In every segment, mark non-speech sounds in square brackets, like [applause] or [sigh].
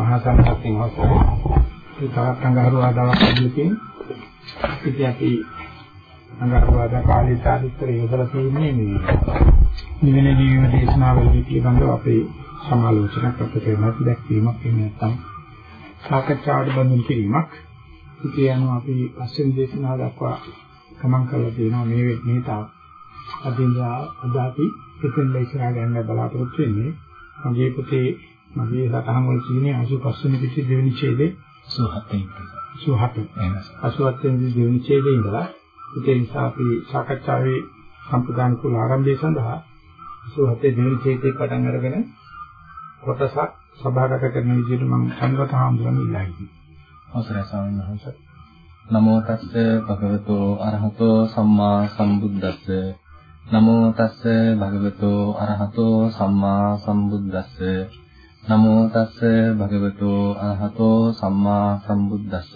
මහා සංඝරත්නය අවසරයි. ඒ තවත් අඟහරුවා දවස් දෙකකින් ඉතින් අපි අඟහරුවාදා කාලේ සාහිත්‍ය යොදලා තියෙන්නේ මේ නිවෙන ජීවන දේශනාවලදී පිළිබඳව අපේ සමාලෝචනයක් අපිට වෙනත් දැක්වීමක් එහෙම නැත්නම් සාකච්ඡාවට බඳුන් කිරීමක්. ඉතින් යනවා අපි පස්වෙනි දේශනාව දක්වා ගමන් කරලා තියෙනවා මේ මේ තාක් අදින්දා අද අපි එතෙන් ඉස්සරහට යන්න බලාපොරොත්තු වෙන්නේ. මගේ පුතේ මගේ සතහන් වල තියෙන්නේ 85 වෙනි පිටි දෙවෙනි ඡේදේ 87 වෙනි 87 වෙනි දෙවෙනි ඡේදේ ඉඳලා ඒ නිසා අපි සාකච්ඡාවේ සම්ප්‍රදාන කුල ආරම්භය සඳහා 87 දෙවෙනි ඡේදේ පටන් අරගෙන කොටසක් සභාගත කරන විදිහට මම සංගත හාමුදුරන් ඉල්ලා හිටියා. අවසරයි ස්වාමීන් වහන්සේ. නමෝ තස්ස භගවතෝ අරහතෝ සම්මා සම්බුද්දස්ස. නමෝ තස්ස භගවතෝ අරහතෝ සම්මා සම්බුද්දස්ස නමෝ තස්ස භගවතෝ අරහතෝ සම්මා සම්බුද්දස්ස.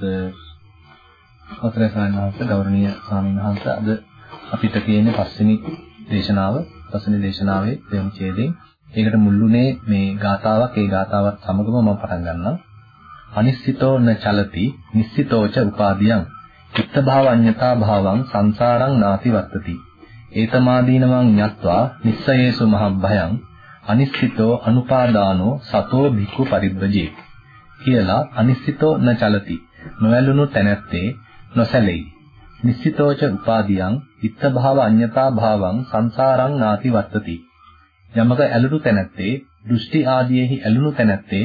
අවසරයි ස්වාමීන් වහන්සේ ගෞරවනීය ස්වාමීන් වහන්සේ අද අපිට කියන්නේ පස්වෙනි දේශනාව පස්වෙනි දේශනාවේ දෙවන ඡේදයෙන් ඒකට මුල්ුනේ මේ ගාතාවක් ඒ ගාතාවත් සමගම මම පටන් ගන්නම් අනිශ්චිතෝ න චලති නිශ්චිතෝච උපාදීයං. චිත්ත භාවඤ්ඤතා භාවං සංසාරං නාති වත්තති ඒතමාදීනවං ඤත්වා නිස්සයේසු මහබ්භයං අනිශ්චිතෝ අනුපාදානෝ සතෝ භික්ඛු පරිබ්බජේ කියලා අනිශ්චිතෝ න චලති නොයලුණු තැනැත්තේ නොසැලෙයි. නිශ්චිතෝච උපාදීයං ඉත්ත භාව අඤ්ඤතා භාවං සංසාරං නාති වත්තති. යමක ඇලුණු තැනැත්තේ දෘෂ්ටි ආදීෙහි ඇලුණු තැනැත්තේ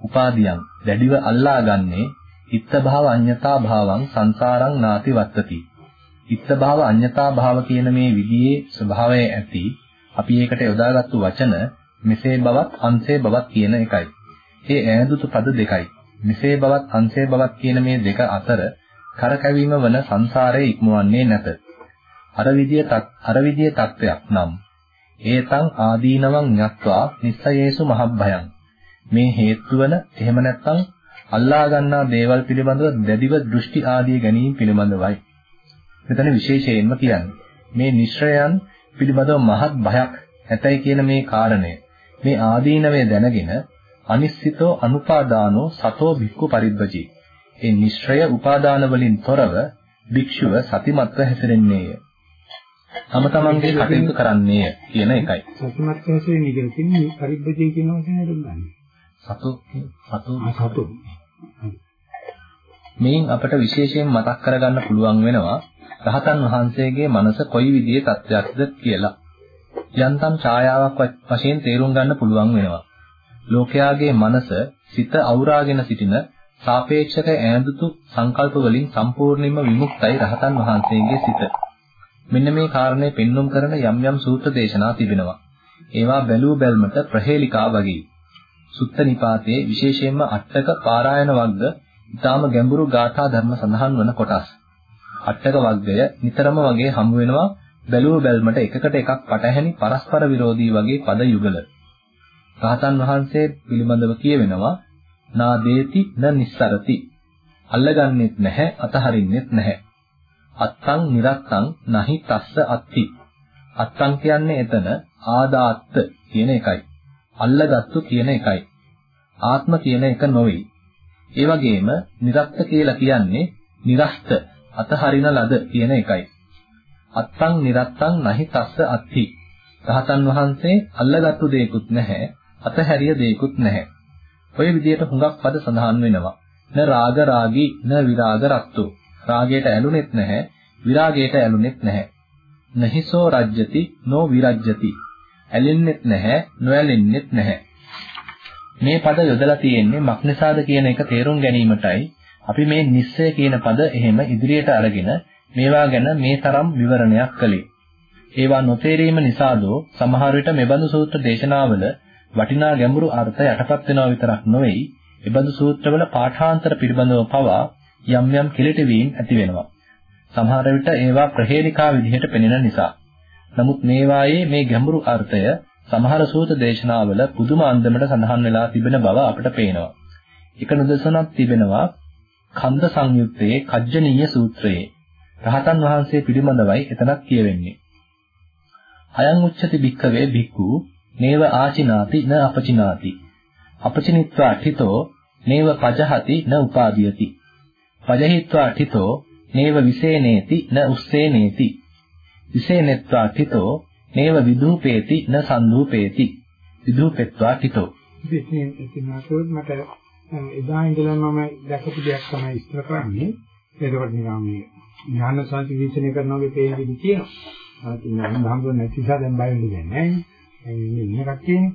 උපාදීයං දැඩිව අල්ලාගන්නේ ඉත්ත භාව අඤ්ඤතා භාවං සංසාරං නාති වත්තති. ඉත්ත භාව අඤ්ඤතා භාව කියන මේ විදිහේ ස්වභාවය ඇති අපි ඒකට යොදාගත්තු වචන මෙසේ බවත් අන්සේ බවත් කියන එකයි. ඒ ඈඳුතු පද දෙකයි. මෙසේ බවත් අන්සේ බවත් කියන මේ දෙක අතර කරකැවීම වන සංසාරයේ ඉක්මවන්නේ නැත. අර විදිය අර විදිය තත්වයක් නම් ඒතං ආදීනවං ඤත්වා නිස්සයේසු මහබ්භයං මේ හේතු වන එහෙම නැත්නම් අල්ලා ගන්නා දේවල් පිළිබඳව දැඩිව දෘෂ්ටි ආදී ගැනීම පිළිබඳවයි. මෙතන විශේෂයෙන්ම කියන්නේ මේ නිශ්‍රයයන් පිළිබඳව මහත් භයක් ඇතයි කියන මේ කාරණය මේ ආදීනවේ දැනගෙන අනිශ්චිතෝ අනුපාදානෝ සතෝ භික්ඛු පරිබ්බජී ඒ නිශ්‍රය උපාදාන වලින් තොරව භික්ෂුව සතිමත්ව හැසිරෙන්නේය. තම තමන්ගේ කටයුතු කරන්නේය කියන එකයි. සතිමත් හැසිරෙන්නේ කියලා කියන්නේ පරිබ්බජී කියන වචනේ දෙන්නේ. සතු සතු සතු මේන් අපට විශේෂයෙන් මතක් කරගන්න පුළුවන් වෙනවා රහතන් වහන්සේගේ මනස කොයි විදිහේ තත්ත්වයක්ද කියලා. යන්තම් ඡායාවක් වශයෙන් තේරුම් ගන්න පුළුවන් වෙනවා. ලෝකයාගේ මනස සිත අවුරාගෙන සිටින සාපේක්ෂක ඈඳුතු සංකල්ප වලින් සම්පූර්ණයෙන්ම විමුක්තයි රහතන් වහන්සේගේ සිත. මෙන්න මේ කාරණේ පෙන්눔 කරන යම් යම් සූත්‍ර දේශනා තිබෙනවා. ඒවා බැලූ බැල්මට ප්‍රහේලිකා වගේ. සුත්ත නිපාතයේ විශේෂයෙන්ම අටක පාරායන වර්ග ඊටාම ගැඹුරු ගාථා ධර්ම සඳහන් වන කොටස්. අටක වර්ගය නිතරම වගේ හමු වෙනවා බැලුව බැල්මට එකකට එකක් පටහැනි පරස්පර විරෝධී වගේ පද යුගල. රහතන් වහන්සේ පිළිබඳව කියවෙනවා නා දේති න නිස්සරති. අල්ලගන්නෙත් නැහැ අතහරින්නෙත් නැහැ. අත්තං නිරත්තං නහි තස්ස අත්ති. අත්තං කියන්නේ එතන ආදාත්ත කියන එකයි. අල්ලගත්තු කියන එකයි. ආත්ම කියන එක නොවේ. ඒ වගේම නිරත්ත කියලා කියන්නේ නිරස්ත අතහරින ලද කියන එකයි. අත්තං නිරත්තං නහි තස්ස අත්ති. රහතන් වහන්සේ අල්ලගත්තු දෙයක්ුත් නැහැ, අතහැරිය දෙයක්ුත් නැහැ. ඔය විදිහට හුඟක් පද සඳහන් වෙනවා. න රාග රාගී න විරාග රත්තු. රාගයට ඇලුනෙත් නැහැ, විරාගයට ඇලුනෙත් නැහැ. නහිසෝ රජ්‍යති නෝ විරජ්‍යති. ඇලෙන්නෙත් නැහැ, නොඇලෙන්නෙත් නැහැ. මේ පද යොදලා තියෙන්නේ මක්නිසාද කියන එක තේරුම් ගැනීමටයි අපි මේ නිස්සය කියන පද එහෙම ඉදිරියට අරගෙන මේවා ගැන මේ තරම් විවරණයක් කළේ. ඒවා නොතේරීම නිසාදෝ සමහර විට මෙබඳු සූත්‍ර දේශනාවල වටිනා ගැඹුරු අර්ථ යටපත් වෙනවා විතරක් නොවේයි, එබඳු සූත්‍රවල පාඨාන්තර පිළිබඳව පවා යම් යම් කිලිටි වීම ඇති වෙනවා. සමහර විට ඒවා ප්‍රහේලිකා විදිහට පෙනෙන නිසා. නමුත් මේවායේ මේ ගැඹුරු අර්ථය සමහර සූත්‍ර දේශනාවල පුදුම අන්දමට සඳහන් වෙලා තිබෙන බව අපට පේනවා. එක නිදර්ශනක් තිබෙනවා කන්ද සංයුත්තේ කජ්ජනීය සූත්‍රයේ රහතන් වහන්සේ පිළිබඳවයි එතනක් කියවෙන්නේ. අයං උච්චති භික්ඛවේ භික්ඛු නේව ආචිනාති න අපචිනාති. අපචිනිත්වා අඨිතෝ නේව පජහති න උපාදීයති. පජහිත්වා ඨිතෝ නේව විසේනේති න උස්සේනේති. විසේනෙත්වා ඨිතෝ නේව විදූපේති න සන්දූපේති. විදූපෙත්වා ඨිතෝ. ඉතින් ඉතින් මට එදා ඉඳලා මම දැකපු දෙයක් තමයි ඉස්තර කරන්නේ. ඒකවත් නිකන් මේ ඥාන සංසි විශ්ලේෂණය කරනවා වගේ පේන විදිහ තියෙනවා. ආ ඥාන භංගුව නැති නිසා දැන් බය වෙන්නේ නැහැ. මේ ඉන්න කට්ටියනේ.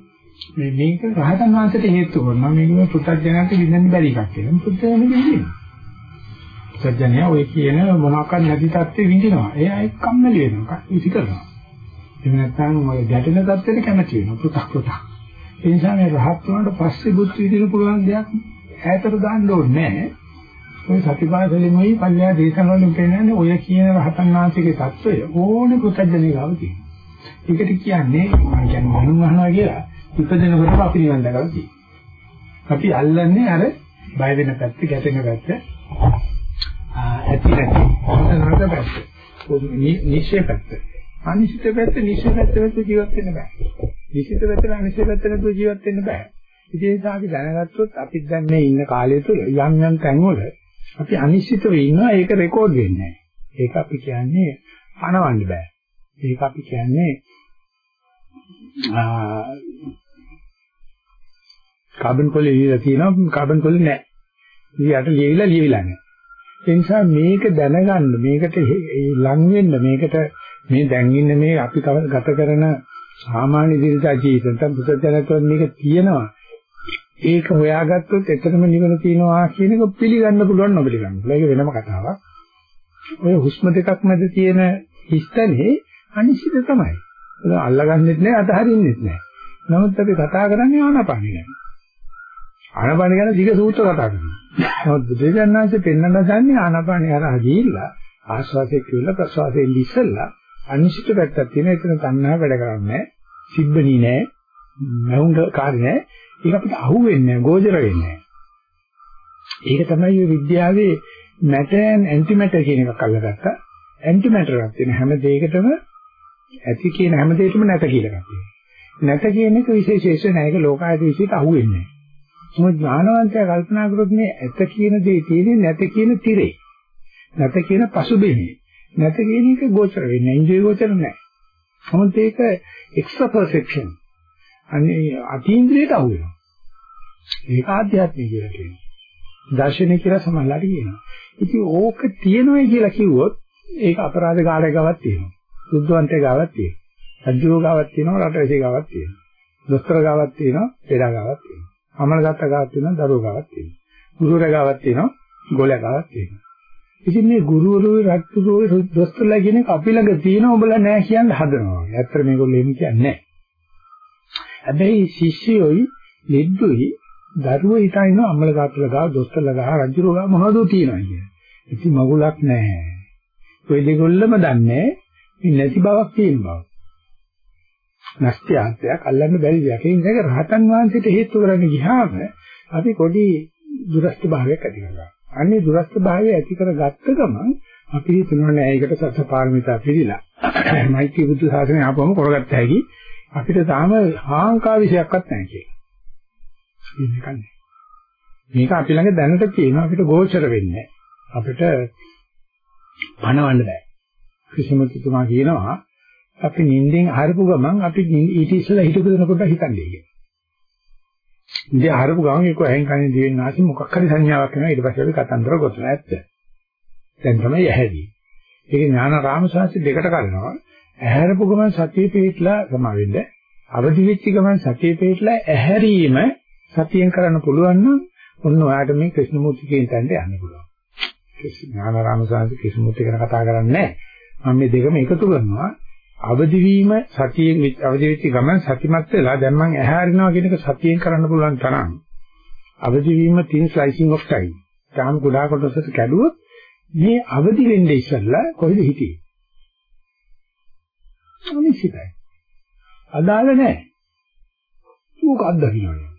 මේ මේක රහතන් වහන්සේට හේතු කරනවා මේක පුත්තජනන්ට විඳින්න බැරි එකක් කියලා. පුත්තජන විඳිනවා. පුත්තජනය ඔය කියන මොනවාක්වත් නැති තත්ත්වෙ විඳිනවා. එයා ඒක කම්මැලි වෙනවා. ඉති කරනවා. එහෙම නැත්නම් ඔය ගැටෙන තත්ත්වෙට කැමති වෙනවා. පුතක් පුතක්. ඒ නිසා මේ රහත් වුණාට පස්සේ බුද්ධ විදින පුළුවන් දෙයක් ඈතට දාන්න ඕනේ නැහැ. ඔය සතිපාසලෙමයි පල්ලා දේශනවලින් පෙන්නන්නේ ඔය කියන රහතන් වහන්සේගේ தত্ত্বය ඕනේ පුතජනේ ගාව තියෙනවා. ඒකට කියන්නේ මම කියන්නේ මනුන් අහනවා කියලා ඉපදෙනකොට අපි නිවන් දැකලා තියෙනවා. අපි අල්ලන්නේ අර බය වෙන පැත්ත, ගැටෙන පැත්ත, ඇති නැති හොතනකට පැත්ත. නිශ්චය පැත්ත. අනිශ්චිත පැත්ත, නිශ්චය පැත්ත නැතුව ජීවත් වෙන්න බෑ. නිශ්චිත පැත්ත නම් නිශ්චය පැත්ත නැතුව ජීවත් වෙන්න බෑ. ඉතින් ඒක අපි දැනගත්තොත් අපිත් දැන් මේ ඉන්න කාලය තුල යම් යම් තැන්වල අපි අනිශ්චිතව ඉන්නවා ඒක රෙකෝඩ් වෙන්නේ නැහැ. ඒක අපි කියන්නේ පණවන්න බෑ. ඒක අපි කියන්නේ කාබන් කොලේ ලියලා තියෙනවා කාබන් කොලේ නැහැ. ඊට ලියවිලා ලියවිලා නැහැ. ඒ නිසා මේක දැනගන්න මේකට ලං වෙන්න මේකට මේ දැන් ඉන්න මේ අපි ගත කරන සාමාන්‍ය දිනදා ජීවිතය නැත්නම් පුතජනකව මේක තියෙනවා. ඒක හොයාගත්තොත් එතරම් නිවන තියෙනවා කියන එක පිළිගන්න පුළුවන් නොපිළිගන්න. ඒක වෙනම කතාවක්. ඔය හුස්ම දෙකක් මැද තියෙන හිස්තනේ අනිශ්චිත තමයි. ඒක අල්ලගන්නෙත් නෑ අතහරින්නෙත් නෑ. නමුත් අපි කතා කරන්නේ ආනාපානිය ගැන. ආනාපාන ගැන දිග සූත්‍ර කතා කරනවා. නමුත් බුදුජානනාංශයෙන් පෙන්වන්න දන්නේ ආනාපානිය හරහා ගිහිල්ලා ආශ්වාසයේ කියලා ප්‍රශ්වාසයෙන් ඉස්සෙල්ලා අනිශ්චිත පැත්තක් තියෙන. එතන තණ්හා වැඩ කරන්නේ නැහැ. සිබ්බණී නැහැ. මහුංග කාර්ය නැහැ. ඒක අපිට අහුවෙන්නේ නැහැ, ගෝචර වෙන්නේ නැහැ. ඒක තමයි විද්‍යාවේ matter and antimatter කියන එකක් අල්ලගත්තා. antimatter එකක් තියෙන හැම දෙයකටම ඇති කියන හැම දෙයකම නැත කියලා එකක් තියෙනවා. නැත කියන එක විශේෂ නැහැ. ඒක ලෝකායත විශ්යට අහුවෙන්නේ නැහැ. මොකද ඥානවන්තයා කල්පනා කරොත් මේ ඇත කියන දේ තියෙන්නේ නැත කියන tire. නැත කියන පසුබිමේ. නැත කියන එක ගෝචර වෙන්නේ. ඉන්ද්‍රිය ගෝචර නැහැ. මොකද ඒක extra perception. අනේ අතීන්ද්‍රියට අහු වෙනවා. ඒක ආධ්‍යාත්මය කියලා කියනවා. දර්ශනය කියලා සමහරලාට කියනවා. ඉතින් ඕක තියෙනවයි කියලා කිව්වොත් ඒක අපරාධ කාර්යකවත් තියෙනවා. සුද්ධවන්තේ ගාවක් තියෙනවා. රජුගේ ගාවක් තියෙනවා, රටවැසිය ගාවක් තියෙනවා. දොස්තර ගාවක් තියෙනවා, පෙරා ගාවක් තියෙනවා. අමලගත්ත ගාවක් තියෙනවා, දරුවෝ ගාවක් තියෙනවා. ගුරුවරයා ගාවක් තියෙනවා, ගෝලයා ගාවක් තියෙනවා. ඉතින් මේ ගුරුවරු රත්තුරෝ දොස්තරලා කියන එක අපි ළඟ තියෙන ඔබලා නැහැ කියන්න හදනවා. ඇත්තට මේගොල්ලෝ එහෙම කියන්නේ නැහැ. හැබැයි ශිෂ්‍යයෝයි ලෙඩ්ඩුයි දරුවෝ හිතන අම්මල ගාතුල ගාව දොස්තරලා ගාව රජුරෝ ගාව මොනවද තියෙනවා කියන්නේ. ඉතින් මගුලක් නැහැ. ඔය දෙගොල්ලම දන්නේ මේ නැති බවක් තියෙන බව. නැස්තිආත්‍යයක් අල්ලන්න බැරි දෙයක්. ඒ නිසා රහතන් වහන්සේට හේතු කරගෙන ගියාම අපි පොඩි දුරස්ත භාවයක් ඇති කරගන්නවා. අන්නේ දුරස්ත භාවය ඇති කරගත්ත ගමන් අපි හිතනවා නෑ ඒකට සත්‍ය පාරමිතා පිළිලා. මෛත්‍රී බුදු සාසනය ආපුවම කරගත්ත හැකි අපිට තාම හාංකා විශයක්වත් නැහැ කියලා. මේක නැහැ. මේක අපි ළඟ දැනට තියෙනවා අපිට ගෝචර වෙන්නේ අපිට පණවන්න බෑ. කිසිමතුමා කියනවා අපි නිින්දෙන් හරපු ගමන් අපි ඊට ඉස්සෙල්ලා හිතපු දෙනකොට හිතන්නේ කියලා. ඉතින් හරපු ගමන් ඒක ඇහෙන් කනේ දිවෙන් ආසි මොකක් හරි සංඥාවක් වෙනවා ඊට පස්සේ අපි කතන්දර ගොතන ඇත්ත. දැන් තමයි ඇහැදී. ඒක ඥානාරාම සාහිත්‍ය දෙකට කරනවා. ඇහැරපු ගමන් සතිය පිටලා සමාවෙන්න. අවදි වෙච්ච ගමන් සතිය පිටලා ඇහැරීම සතියෙන් කරන්න පුළුවන් නම් ඔන්න ඔයාට මේ ක්‍රිෂ්ණමූර්ති කියන තැනට යන්න පුළුවන්. ඥානාරාම සාහිත්‍ය ක්‍රිෂ්ණමූර්ති ගැන කතා කරන්නේ නැහැ. මම මේ දෙකම එකතු කරනවා. අවදි වීම සතියෙන් අවදි වෙච්ච ගමන් සතිමත් වෙලා දැන් මම ඇහැරිනවා කියන එක සතියෙන් කරන්න පුළුවන් තරම්. අවදි වීම thin slicing of time. තාම ගොඩාක් කොටසට කැඩුවොත් මේ අවදි වෙන්නේ ඉස්සෙල්ලා කොහෙද හිටියේ? අනිශ්චිතයි. අදාළ නැහැ. ඌක අත්දකින්නවා.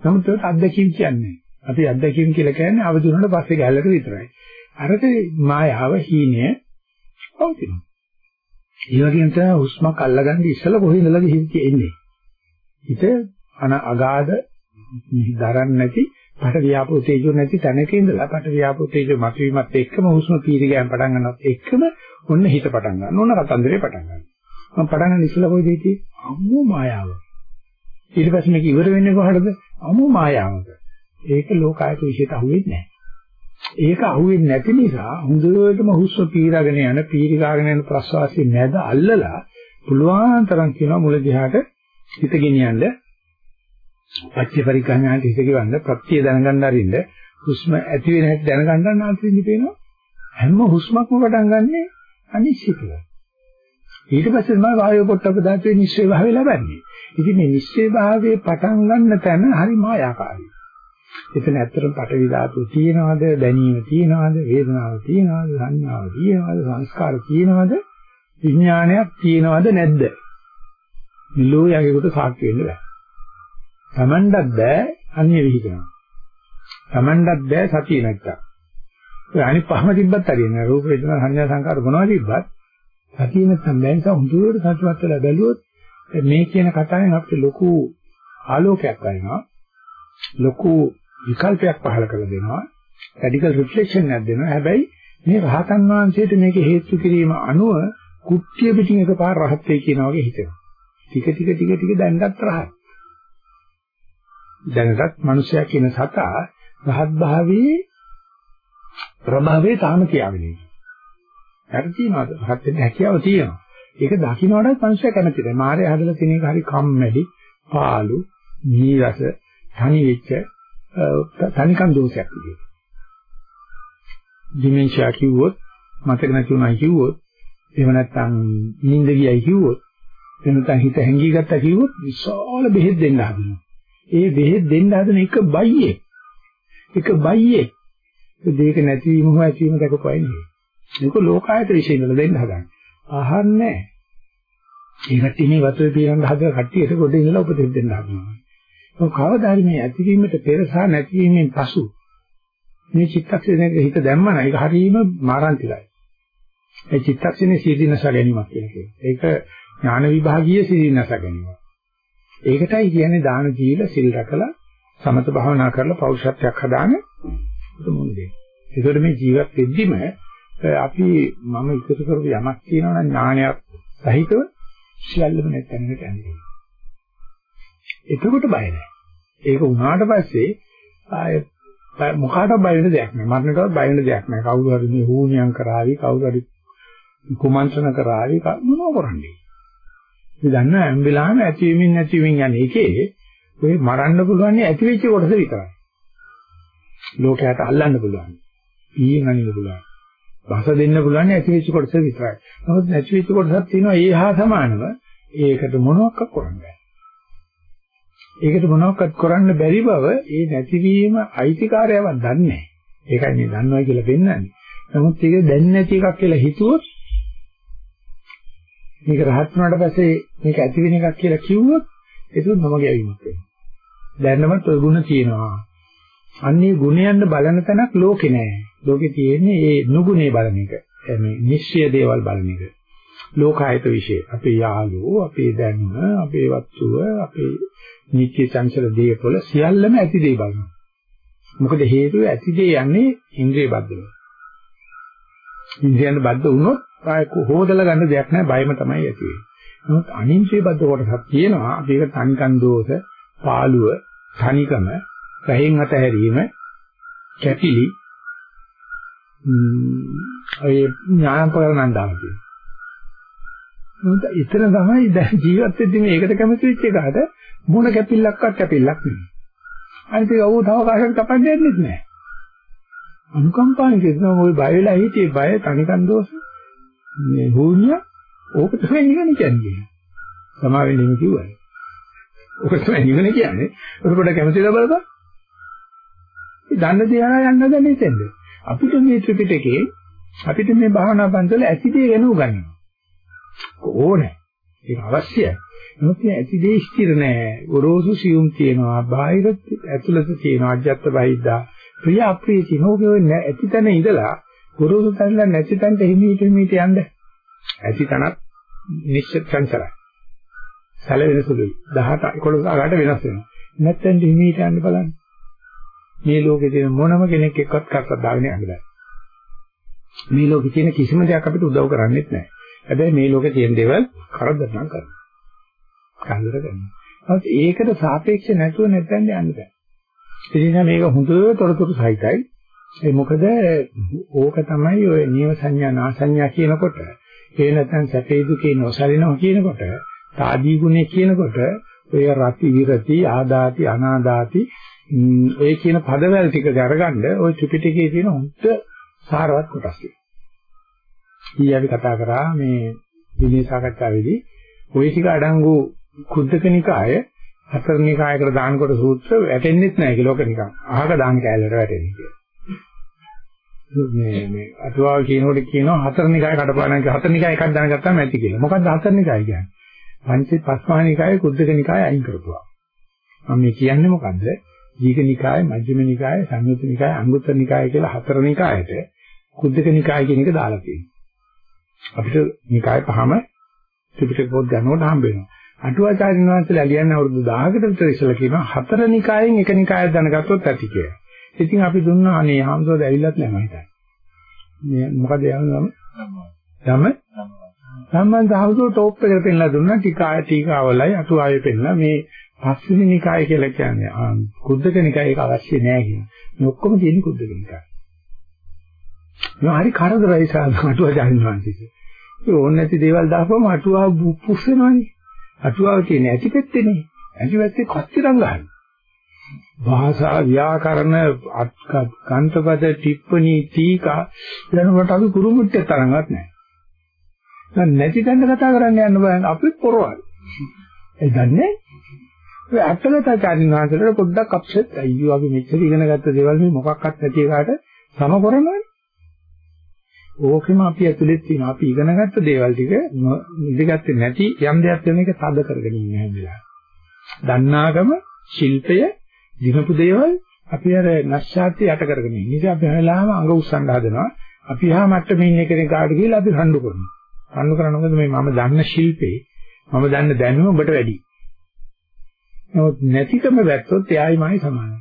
නමුත් ඒක අත්දැකීම් කියන්නේ. අපි අත්දැකීම් කියලා කියන්නේ අවදි වුණාට පස්සේ ගැලට විතරයි. අරක මායාව හීනය පවතිනවා. ඒ වගේම තමයි හුස්මක් අල්ලගන්න ඉස්සලා කොහේ ඉඳලාද හිත එන්නේ. හිත අන අගාධ දරන්නේ නැති පට වියාපෝ තේජෝ නැති තැනක ඉඳලා පට වියාපෝ තේජෝ මතුවීමත් එක්කම හුස්ම පීරි ගෑම් පටන් ගන්නවත් එක්කම ඔන්න හිත පටන් ගන්න. ඕන කතන්දරේ පටන් ගන්න. මම පටන් ගන්න ඉස්සලා කොයිද හිටියේ? අම්මෝ මායාව. ඊට පස්සේ මේක ඉවර වෙන්නේ කොහටද? අම්මෝ මායාවක. ඒක ලෝකායත විශේෂයට අහුවෙන්නේ නැහැ. ඒක අහුවෙන්නේ නැති නිසා හොඳටම හුස්ම පීරාගෙන යන පීරිකාගෙන යන ප්‍රශ්වාසයේ නැද අල්ලලා පුළුවන් තරම් කියනවා මුල දිහාට හිත ගෙනියන්න පච්ච පරිඥාණයට හිත ගෙවන්න ප්‍රත්‍ය දැනගන්න අරින්න හුස්ම ඇති වෙන හැටි දැනගන්න නාස්තින්දි පේනවා හැම හුස්මක්ම පටන් ගන්නෙ අනිශ්චිතව ඊට පස්සේ තමයි වායු පොට්ටබ ධාතුවේ නිශ්චය භාවය ලබන්නේ. ඉතින් මේ නිශ්චය භාවයේ පටන් ගන්න තැන හරි මායාකාරී. එතන ඇත්තටම පටවි ධාතුව තියෙනවද දැනීම තියෙනවද වේදනාව තියෙනවද සංඥාව තියෙනවද සංස්කාර තියෙනවද විඥානයක් තියෙනවද නැද්ද? නිලෝ යකෙකුට සාක්ෂි වෙන්න බෑ. Tamandත් බෑ අන්‍ය විහිදෙනවා. Tamandත් බෑ සතිය නැත්තම්. ඒ අනිත් පහම තිබ්බත් හරියන්නේ රූප වේදනා සංඥා සංකාර මොනවද තිබ්බත් සතිය නැත්තම් බෑ නිසා හුදුවට සතුටුවත් වෙලා බැලුවොත් මේ කියන කතාවෙන් අපිට ලොකු ආලෝකයක් ගන්නවා. ලොකු විකල්පයක් පහල කරලා දෙනවා. රැඩිකල් රිෆ්ලෙක්ෂන් එකක් දෙනවා. හැබැයි මේ රහතන් වහන්සේට මේක හේතු කිරීම අනුව කුට්ටිය පිටින් එකපාර රහත් වෙයි කියන වගේ හිතෙනවා. ටික ටික ටික ටික දැනගත් රහත්. දැනගත් මිනිසයා කියන සතා රහත් භාවයේ ප්‍රභාවයේ තාම තියාගෙන ඉන්නවා හරි තියනවාද රහත් වෙන්න හැකියාව තියෙනවා ඒක දකින්නවටත් මිනිසයා කැමති නැහැ මායя හදලා තියෙන එක හරි කම්මැලි පාළු නීරස තනි වෙච්ච තනිකන් දෝෂයක් විදියට. ඩිමෙන්ෂියා කිව්වොත් මතක නැති උනායි කිව්වොත් එහෙම නැත්නම් නිින්ද ගියයි කිව්වොත් එහෙම නැත්නම් හිත හැංගී ගත්තා කිව්වොත් විශාල බෙහෙත් දෙන්න හදනවා. ඒ බෙහෙත් දෙන්න හදන එක බයියේ. එක බයියේ. ඒ දෙයක නැතිවීම හෝ ඇතිවීම දක්වපයි නෙවෙයි. මේක ලෝකායත විශ්ේ ඉඳලා දෙන්න හදන්නේ. ආහන්නේ. ඒ කට්ටිය මේ වතුරේ පිරන්න හදන කට්ටියට කොට ඉඳලා උපදෙස් දෙන්න හදනවා. ඔව් කවදා හරි මේ ඇතිවීමට පෙර සහ නැතිවීමෙන් පසු මේ චිත්තක්ෂණයක හිත දැම්මම ඒක හරීම මාරාන්තිකයි. ඒ චිත්තක්ෂණේ සීදීනස ගැනීමක් කියලා කියනවා. ඒක ඥාන විභාගීය සීදීනස ගැනීම. ඒකටයි කියන්නේ දාන ජීල සිල් රැකලා සමත භාවනා කරලා පෞරුෂත්වයක් හදාන මුන්නේ. ඒකට මේ ජීවත් වෙද්දිම අපි මම ඉස්සර කරපු යමක් කියනවා නම් ඥානයක් සහිතව සියල්ලම නැත්නම් කියන්නේ. එතකොට බය නැහැ. ඒක වුණාට පස්සේ ආය මොකටද බය වෙන දෙයක් නෑ. මරණයටවත් බය වෙන දෙයක් නෑ. කවුරු හරි මේ හුණියම් කරાવી, කවුරු හරි කුමන්ත්‍රණ කරાવી මොනව කරන්නේ? මේ දන්න හැම වෙලාවෙම ඇතිවීමින් නැතිවීමින් යන එකේ ඔය මරන්න පුළුවන් ඇති වෙච්ච කොටස විතරයි. ලෝකයට අල්ලන්න පුළුවන්. ඊයෙන් අනින්න පුළුවන්. භස දෙන්න පුළුවන් ඇති වෙච්ච කොටස විතරයි. නමුත් නැති වෙච්ච කොටසක් තියෙනවා ඒ හා සමානව ඒකට මොනවක් කරන්නේ ඒකට මොනවක්වත් කරන්න බැරි බව ඒ නැතිවීම අයිතිකාරයව දන්නේ නැහැ. ඒකයි මේ දන්නවා කියලා පෙන්වන්නේ. නමුත් ඒක දැන්නේ නැති එකක් කියලා හිතුවොත් මේක රහත් වුණාට පස්සේ මේක ඇති වෙන එකක් කියලා කිව්වොත් ඒක මම ගැවීමක් වෙනවා. දැන්නමත් ඔය ಗುಣ තියෙනවා. අන්නේ ගුණයන් බලන තැනක් ලෝකේ නැහැ. ලෝකේ තියෙන්නේ ඒ නුගුණේ බලන එක. මේ නිශ්චය දේවල් බලන එක. ලෝකායත વિશે අපේ යාළුවෝ, අපේ දැනුම, අපේ වස්තුව, අපේ නිත්‍ය චංචල දේපොළ සියල්ලම ඇති දේ බලනවා. මොකද හේතුව ඇති දේ යන්නේ ඉන්ද්‍රිය බද්ධව. ඉන්ද්‍රියන් බද්ධ වුණොත් ආය හොදලා ගන්න දෙයක් නැහැ බයම තමයි ඇති වෙන්නේ. නමුත් අනින්ද්‍රිය බද්ධ කොටසක් තියෙනවා. අපි ඒක තනිකන් දෝෂ, පාළුව, තනිකම, රහෙන් අතහැරීම, කැපිලි ඔය ඥානපරණන් දානවා. මොකද ඊතර තමයි දැන් ජීවත් වෙද්දී මේකට කැමති වෙච්ච එකට මොන කැපිල්ලක්වත් කැපිල්ලක් නෙමෙයි. අනිත් ඒක ඌ තව කාටවත් කපන්න දෙන්නේ නැහැ. අනුකම්පාවෙන් කියනවා ওই බය වෙලා හිටියේ බය තනිකන් දෝෂ මේ හුණිය ඕක තමයි නිවන කියන්නේ. සමා වෙන්නේ නෙමෙයි කිව්වා. ඕක තමයි නිවන කියන්නේ. ඔක පොඩ කැමතිද බලපන්. මේ දන්න දේ හරහා යන්න හදන්නේ එතෙන්ද. අපිට මේ ත්‍රිපිටකේ අපිට මේ භාවනා පන්සල ඇතිදේ ගැන උගන්වනවා. ඕනේ. ඒක අවශ්‍යයි. නමුත් මේ ඇතිදේ ස්ථිර නෑ. ගොරෝසු සියුම් තියෙනවා. බාහිර ඇතුළත තියෙනවා. අජත්ත බහිද්දා. ප්‍රිය අප්‍රිය තිනෝගේ ඇති තැන ඉඳලා ගොරෝසු තැනලා නැති තැනට හිමීට හිමීට යන්න. ඇති තැනක් නිශ්චිත සංසරයි. සැල වෙන සුළුයි. 18 11 ගාට වෙනස් වෙනවා. නැත්නම් හිමීට යන්න බලන්න. මේ ලෝකේ තියෙන මොනම කෙනෙක් එක්කවත් කරකට දාගෙන යන්න බෑ. මේ ලෝකේ තියෙන කිසිම දෙයක් අපිට උදව් කරන්නේත් නැහැ. හැබැයි මේ ලෝකේ තියෙන දේවල් කරදර නම් කරනවා. කරදර කරනවා. ඒකට සාපේක්ෂ නැතුව නැත්නම් යන්න බෑ. ඉතින් මේක හොඳ තොරතුරු සහිතයි. ඒ මොකද ඕක තමයි ඔය නියම සංඥා නාසඤ්ඤා කියනකොට ඒ නැත්නම් සැපේ දුකේ නොසලිනවා කියනකොට තාදී ගුණේ කියනකොට ඔය රති විරති ආදාති අනාදාති ඔය කියන පදවල ටික අරගන්න ඔය ත්‍රිපිටකයේ තියෙන හොඳ සාරවත් කොටස් ටික. ඊයවි කතා කරා මේ විනය සාකච්ඡාවේදී ওই ටික අඩංගු කුද්දක නිකාය හතර නිකායකට දානකොට සූත්‍ර වැටෙන්නෙත් නැහැ කියලා ලෝක නිකන්. අහක දාන කැලේට වැටෙන්නේ කියලා. මේ මේ අටුවාව කියනකොට කියනවා හතර නිකාය කඩපාඩම් කියලා හතර නිකාය එකක් දැනගත්තාම ඇති කියලා. මොකක්ද හතර නිකාය කියන්නේ? පංච පස්මහා නිකායේ කුද්දක නිකාය අයින් කරපුවා. මම මේ කියන්නේ මොකද්ද? දීඝ නිකාය, මජ්ක්‍ධිම නිකාය, සංයුත්ත නිකාය, අංගුත්තර නිකාය කියලා හතර නිකායට කුද්දක නිකාය කියන එක දාලා තියෙනවා. අපිට නිකාය පහම ත්‍රිපිටක පොත් ගන්නකොට හම්බ වෙනවා. අටුවාචාර්යන් වහන්සේලා ලියන්නේ අවුරුදු 10කට විතර ඉස්සෙල්ලා කියනවා හතර නිකායෙන් එක නිකායක් දැනගත්තොත් ඇති කියලා. ඉතින් අපි දුන්නා අනේ හම්සෝද ඇවිල්ලත් නැහැ මම හිතන්නේ. මේ මොකද යනවම? ධම්ම සම්බන්ධ හවුසෝ টොප් එකට පෙන්නලා දුන්නා ටිකාය ටිකාවලයි අටුවාවේ පෙන්නලා මේ පස්වෙනි නිකාය කියලා කියන්නේ කුද්දක නිකාය ඒක අවශ්‍ය නැහැ කියන. මේ ඔක්කොම තියෙන කුද්දක නිකාය. මේ හරි කරදරයි සාධුවට ජානවන්තික. ඒ ඕන නැති දේවල් දාපුවම අටුවාව පුස් වෙනවනේ. අටුවාව තියෙන ඇති පැත්තේනේ. ඇති පැත්තේ කොච්චරම් ගන්න. භාෂා ව්‍යාකරණ කන්තපද ටිප්පණී ටීකා යනකොට අපි කුරුමුට්ටේ තරංගවත් නැහැ. දැන් නැති තැන කතා කරන්න යන්න බෑ අපි පොරවල්. ඒ දන්නේ ඔය අටලතාචාරින් වහන්සේට පොඩ්ඩක් අප්සෙට් අයියෝ අපි මෙච්චර ඉගෙන ගත්ත දේවල් මේ මොකක්වත් නැති එකට සම කරනවනේ. ඕකෙම අපි ඇතුලේ තියෙන අපි ඉගෙන ගත්ත දේවල් ටික ඉඳගත්තේ නැති යම් දෙයක් වෙන එක තද කරගෙන ඉන්නේ හැම වෙලාවෙම. දන්නාගම ශිල්පය දිනපු දේවල් අපි අර නැස්චාර්ත්‍ය යට කරගෙන ඉන්නේ. ඉතින් අපි හැමලාම අඟ උස්සන්න හදනවා. අපි හා මට්ටමේ ඉන්න කෙනෙක් කාට ගිහලා අපි රණ්ඩු කරනවා. රණ්ඩු කරන මොකද මේ මම දන්න ශිල්පේ මම දන්න දැනුම ඔබට වැඩි. නමුත් නැතිකම වැත්තොත් එයායි මයි සමානයි.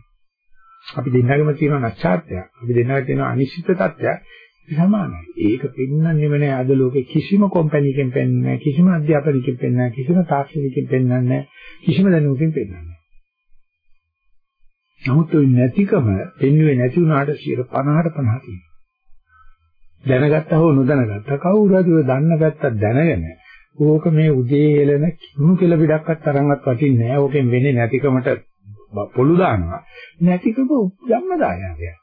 අපි දෙන්නගම තියෙන නැස්චාර්ත්‍යයක්. අපි දෙන්නගම තියෙන අනිශ්චිත තත්ත්වයක් සමානයි. ඒක පෙන්වන්නේ නෑ අද ලෝකේ කිසිම කම්පැනි එකකින් පෙන්වන්නේ නෑ කිසිම අධ්‍යාපනයකින් පෙන්වන්නේ නෑ කිසිම තාක්ෂණිකකින් පෙන්වන්නේ නෑ කිසිම දැනුමකින් පෙන්වන්නේ නෑ. නමුත් ওই නැතිකම පෙන්වුවේ නැති වුණාට 50ට 50 තියෙනවා. දැනගත්තා හෝ නොදැනගත්තා කවුරු හරි ඔය දන්න පැත්තක් දැනගෙන ඕක මේ උදේ එළන කිනු කෙල පිටක්වත් තරම්වත් වටින්නේ නැහැ. ඕකෙන් වෙන්නේ නැතිකමට පොළු දානවා. නැතිකම ජන්මදායකයක්.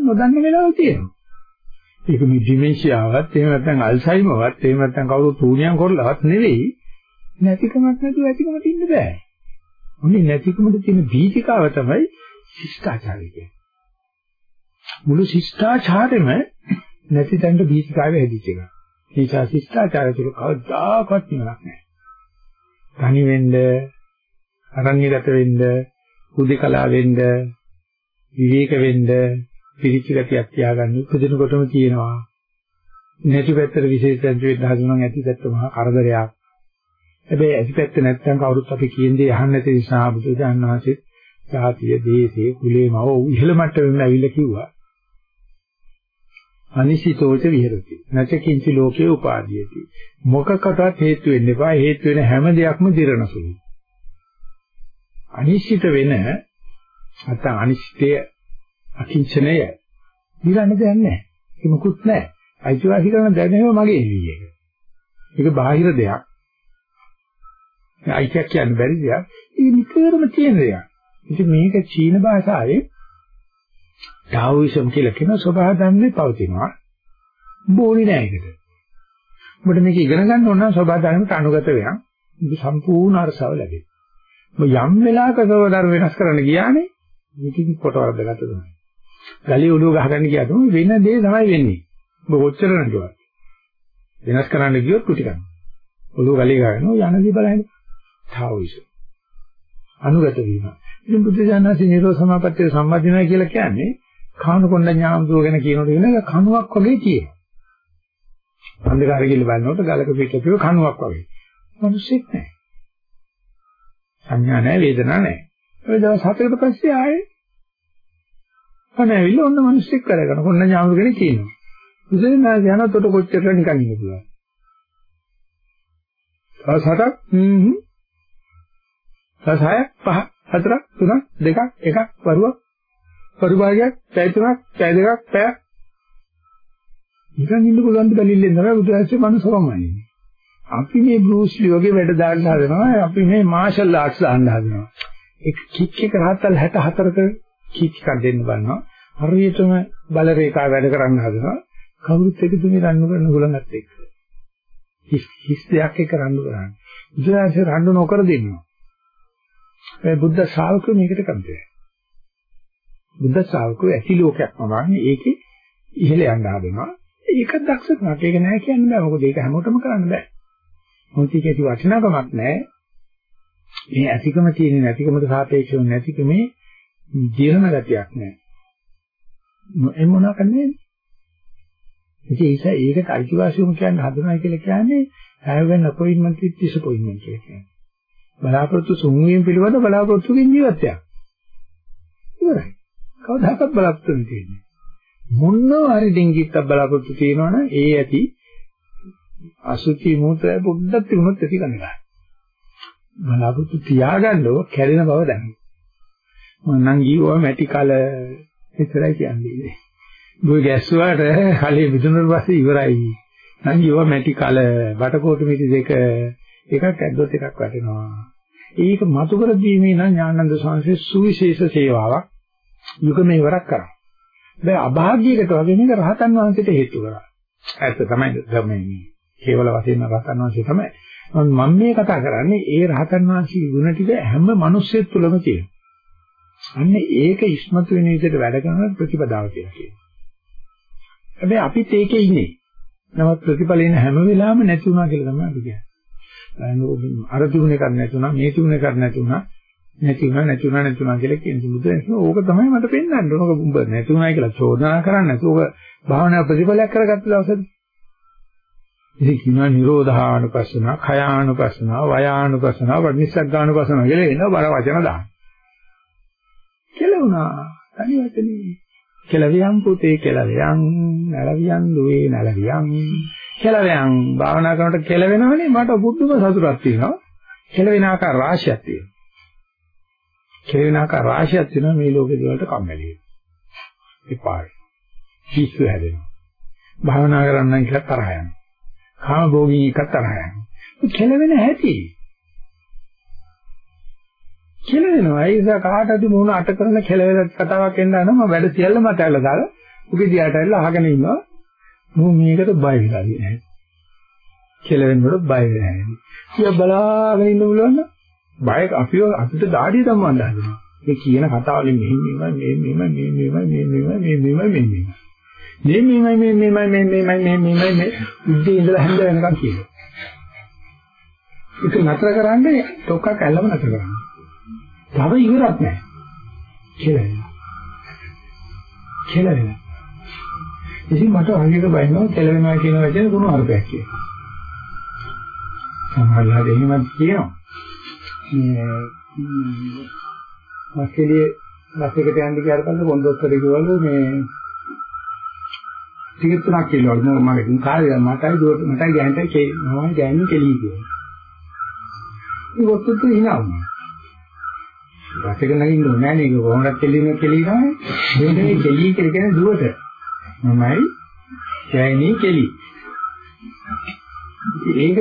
නොදන්න වෙලාවල් තියෙනවා. ඒක මේ ඩිමෙන්ෂියාවත් එහෙම නැත්නම් අල්සයිමර්වත් එහෙම නැත්නම් කවුරු තුනියම් කරලවත් නෙවෙයි. නැතිකමක් නැතුව ඇතිකමට ඉන්න බෑ. මොනේ නැතිකමට තියෙන බීජිකාව තමයි ශිෂ්ටාචාරය කියන්නේ. මුළු ශිෂ්ටාචාරෙම නැති තැනට බීජිකාවේ හැදිච්ච එක. ඒ නිසා ශිෂ්ටාචාරය තුළ කවදාකවත් නිවනක් නැහැ. තනි වෙන්න, අරණ්‍යගත වෙන්න, හුදේකලා වෙන්න, විවේක වෙන්න, පිරිච්ච ගතියක් තියාගන්න උපදිනකොටම තියෙනවා. නැති පැත්තට විශේෂයෙන් වෙන්න හදනවා ඇති පැත්ත මහා කරදරයක්. හැබැයි ඇති පැත්ත නැත්තම් කවුරුත් අපි කියන දේ අහන්න නැති නිසා බුදුදහන් වහන්සේ ජාතිය, දේශේ, කුලේ මව ඉහළ මට්ටමෙන් ඇවිල්ලා කිව්වා. අනිසිතෝච විහෙරති. නැච කිංචි ලෝකේ උපාදීයති. මොකකටවත් හේතු වෙන්න එපා. හේතු වෙන හැම දෙයක්ම දිරනසුලු. අනිශ්චිත වෙන නැත්නම් අනිශ්චිතය අකිංචනය දිරන්න දෙයක් නැහැ. ඒක මුකුත් නැහැ. අයිතිවාසිකම දැනෙව මගේ එළියේ. ඒක බාහිර දෙයක්. අයිතියක් කියන්න බැරි දෙයක්. ඒ නිතරම තියෙන දෙයක්. ඉතින් මේක චීන භාෂාවේ ඩාවිසම් කියලා කියන ස්වභාව ධර්මේ පවතිනවා. බෝලි නෑ ඒකට. ඔබට මේක ඉගෙන ගන්න ඕන නම් ස්වභාව ධර්මයට අනුගත වෙනවා. මේක සම්පූර්ණ අරසාව ලැබෙයි. ඔබ යම් වෙලාවක ස්වභාව ධර්ම වෙනස් කරන්න ගියානේ මේකකින් කොට වර්ධගත තමයි. ගලිය ඔළුව ගහගන්න ගියාද වෙන දේ තමයි වෙන්නේ. ඔබ කොච්චර නඩුවක්. වෙනස් කරන්න ගියොත් කුටි ගන්න. ඔළුව ගලිය ගන්නවා යනදී බලන්න. තාවිසම්. අනුගත වීම. ඉතින් බුද්ධ ඥානසි නිරෝධ සමාපත්තිය සම්බන්ධනයි කියලා කියන්නේ කාණුකොණ්ඩ ඥානතුව ගැන කියනකොට වෙන කණුවක් වගේ තියෙනවා. අන්ධකාරය කියලා බලනකොට ගලක පිටතිව කණුවක් වගේ. මිනිස්සෙක් නැහැ. සංඥා නැහැ, වේදනා නැහැ. ඔය දවස් හතරකට පස්සේ ආයේ අනේ ඇවිල්ලා ඔන්න මිනිස්සෙක් කරගෙන කොන්න ඥාම කෙනෙක් කියනවා. බුදුරජාණන් යනතොට කොච්චර නිකන් ඉන්න පුළුවන්. තව සතක් හ්ම් තව හයක් පහ හතරක් තුනක් දෙකක් එකක් වරුවක් පරිභාගයක් පැය තුනක් පැය දෙකක් පැය නිකන් ඉන්න පුළුවන් දෙලිල්ලෙන් තමයි බුදුරජාණන් මනුස්සකමයි. අපි මේ බෲස්ලි වගේ වැඩ දාන්න හදනවා අපි මේ මාෂල් ආර්ට්ස් දාන්න හදනවා. එක කික් එක රහතල් 64ක කික් එකක් දෙන්න බලනවා. හරියටම බල රේඛා වැඩ කරන්න හදනවා. කවුරුත් එකතු මේ රණ්ඩු කරන ගුලඟත් එක්ක. හිස් හිස් දෙයක් එක රණ්ඩු කරන්නේ. බුදුරජාණන් රණ්ඩු නොකර දෙන්නවා. ඒ බුද්ධ ශ්‍රාවකයෝ මේකට කම්පේ. බුද්ධ ශ්‍රාවකයෝ ඇති ලෝකයක්ම වගේ ඒකේ ඉහළ යන්න හදනවා. ඒක දක්ෂකමක්. ඒක නෑ කියන්න බෑ. මොකද ඒක හැමෝටම කරන්න බෑ. මොකද ඒකේ වටිනාකමක් නෑ. මේ ඇතිකම තියෙන නැතිකමට සාපේක්ෂව නැතිකමේ ජීවන ගතියක් නෑ. ඒ මොනවා කරන්නේ? ඉතින් ඒක ඒකට අයිතිවාසිකම් කියන්නේ හදනවා කියලා කියන්නේ have an appointment with disappointment කියලා කියන්නේ. බලාපොරොත්තු සුන්වීම පිළිබඳ බලාපොරොත්තුකින් ජීවත් වෙනවා. ඉවරයි. කවදාකවත් බලාපොරොත්තු වෙන්නේ මොනවා හරි ඩෙන්ගිත්තක් බලාපොරොත්තු තියෙනවනම් ඒ ඇති අසුචි මොහොතේ පොඩ්ඩක් තිබුණොත් ඇති කන්නේ. බලාපොරොත්තු තියාගන්නව කැඩෙන බව දැනෙනවා. මම නම් ජීවව මැටි කල විතරයි කියන්නේ. ගොයි ගැස්සුවාට කලේ විදුනට පස්සේ ඉවරයි. නම් ජීව මැටි කල බටකොටු මිටි දෙක එකක් ඇද්දොත් එකක් වැටෙනවා. ඒක මතු කර දීමේ නම් ඥානන්ද සංසේ සුවිශේෂ සේවාවක් යුග මේවරක් කරා. දැන් අභාග්‍යයකට වගේ මේක රහතන් වහන්සේට හේතු කරා. ඇත්ත තමයි මේ කේවල වශයෙන් රහතන් වහන්සේ තමයි. මම මේ කතා කරන්නේ ඒ රහතන් වහන්සේගේ ගුණ ටික හැම මිනිස්සෙත් තුළම තියෙනවා. අන්න ඒක ඉස්මතු වෙන විදිහට වැඩ කරන ප්‍රතිපදාව කියලා කියනවා. හැබැයි අපිත් ඒකේ ඉන්නේ. නමුත් ප්‍රතිඵලින හැම වෙලාවෙම නැති වුණා කියලා තමයි අපි කියන්නේ. අර තිබුණ එකක් නැතුණා මේ තිබුණ එකක් නැතුණා නැති වුණා නැති වුණා නැති වුණා කියලා කියන බුදුරජාණන් ඕක තමයි මට පෙන්වන්න ඕක උඹ නැති වුණා කියලා චෝදනා කරන්නේ නැතුව ඕක භාවනා ප්‍රතිඵලයක් කරගත්ත දවසද ඉතින් කියනවා නිරෝධානුපස්සන, khයානුපස්සන, වයානුපස්සන, වනිස්සග්ගානුපස්සන කියලා එන බර වචන දාන්න. කෙලුණා. තනි වචනේ. කෙලවියන් පුතේ කෙලවියන්, නලවියන් දුවේ නලවියන්. කෙලවියන් භාවනා කරනකොට කෙලවෙනවනේ මට බුද්ධම සතුටක් තියෙනවා. කෙලවෙන ආකාර රාශියක් තියෙනවා. කෙලවෙන ආකාර රාශියක් තියෙනවා මේ ලෝකේ දේවල්ට කම්මැලි වෙනවා. එපායි. පිස්සු හැදෙනවා. භාවනා කරන්න කියලා තරහ යනවා. කාම භෝගී එකක් තරහ යනවා. කෙලවෙන හැටි. කෙලවෙනවා. ඒ නිසා කාටද මොන අට කරන කෙලවෙන කතාවක් එන්න නම් මම වැඩ සියල්ල මත ඇල්ල දාලා උගේ දිහාට ඇල්ල අහගෙන ඉන්නවා. මම මේකට බය වෙලා නැහැ. කෙලවෙනකොට බය වෙලා නැහැ. කිය බලාගෙන ඉන්න පුළුවන් බය අපිව අපිට දාඩිය සම්බන්ධ හදනවා. මේ කියන කතාවලින් මෙහෙම මෙහෙම මේ මෙහෙම මේ මෙහෙම මේ මෙහෙම මේ මෙහෙම මේ මෙහෙම මේ මේමයි මේ මේමයි මේ මේමයි මේ මේමයි මේ උද්දී ඉඳලා හැන්ද වෙනකන් කියනවා. ඒක නතර කරන්නේ ඩොක්ක කැල්ලම නතර කරන්න. තව ඉවරක් නැහැ. කියලා වෙනවා. කියලා වෙනවා. ඉතින් මට අංගික බයිනවා කියලා වෙනවා කියන වචනේ දුණු අර්ථයක් කියලා. සමහරවිට එහෙම කියනවා. මේ වස්කේලිය බස් එකට යන්න ගියාට පස්සේ පොන්දොස්තර කිව්වලු මේ ටිකට් තුනක් කිල්ලවලු මම මගේ කාර්යය මටයි දුවට මටයි ගෑනටයි කේ මමයි ගෑනි කෙලී කියලා. ඒ වස්තුත් ඉනවුනා. වාසික නැගින්න ඕනේ නෑ නේද කොහොමද කෙලින කෙලිනවා මේ කෙලී කියලා කියන්නේ දුවට. මමයි ගෑනි කෙලී. ඒක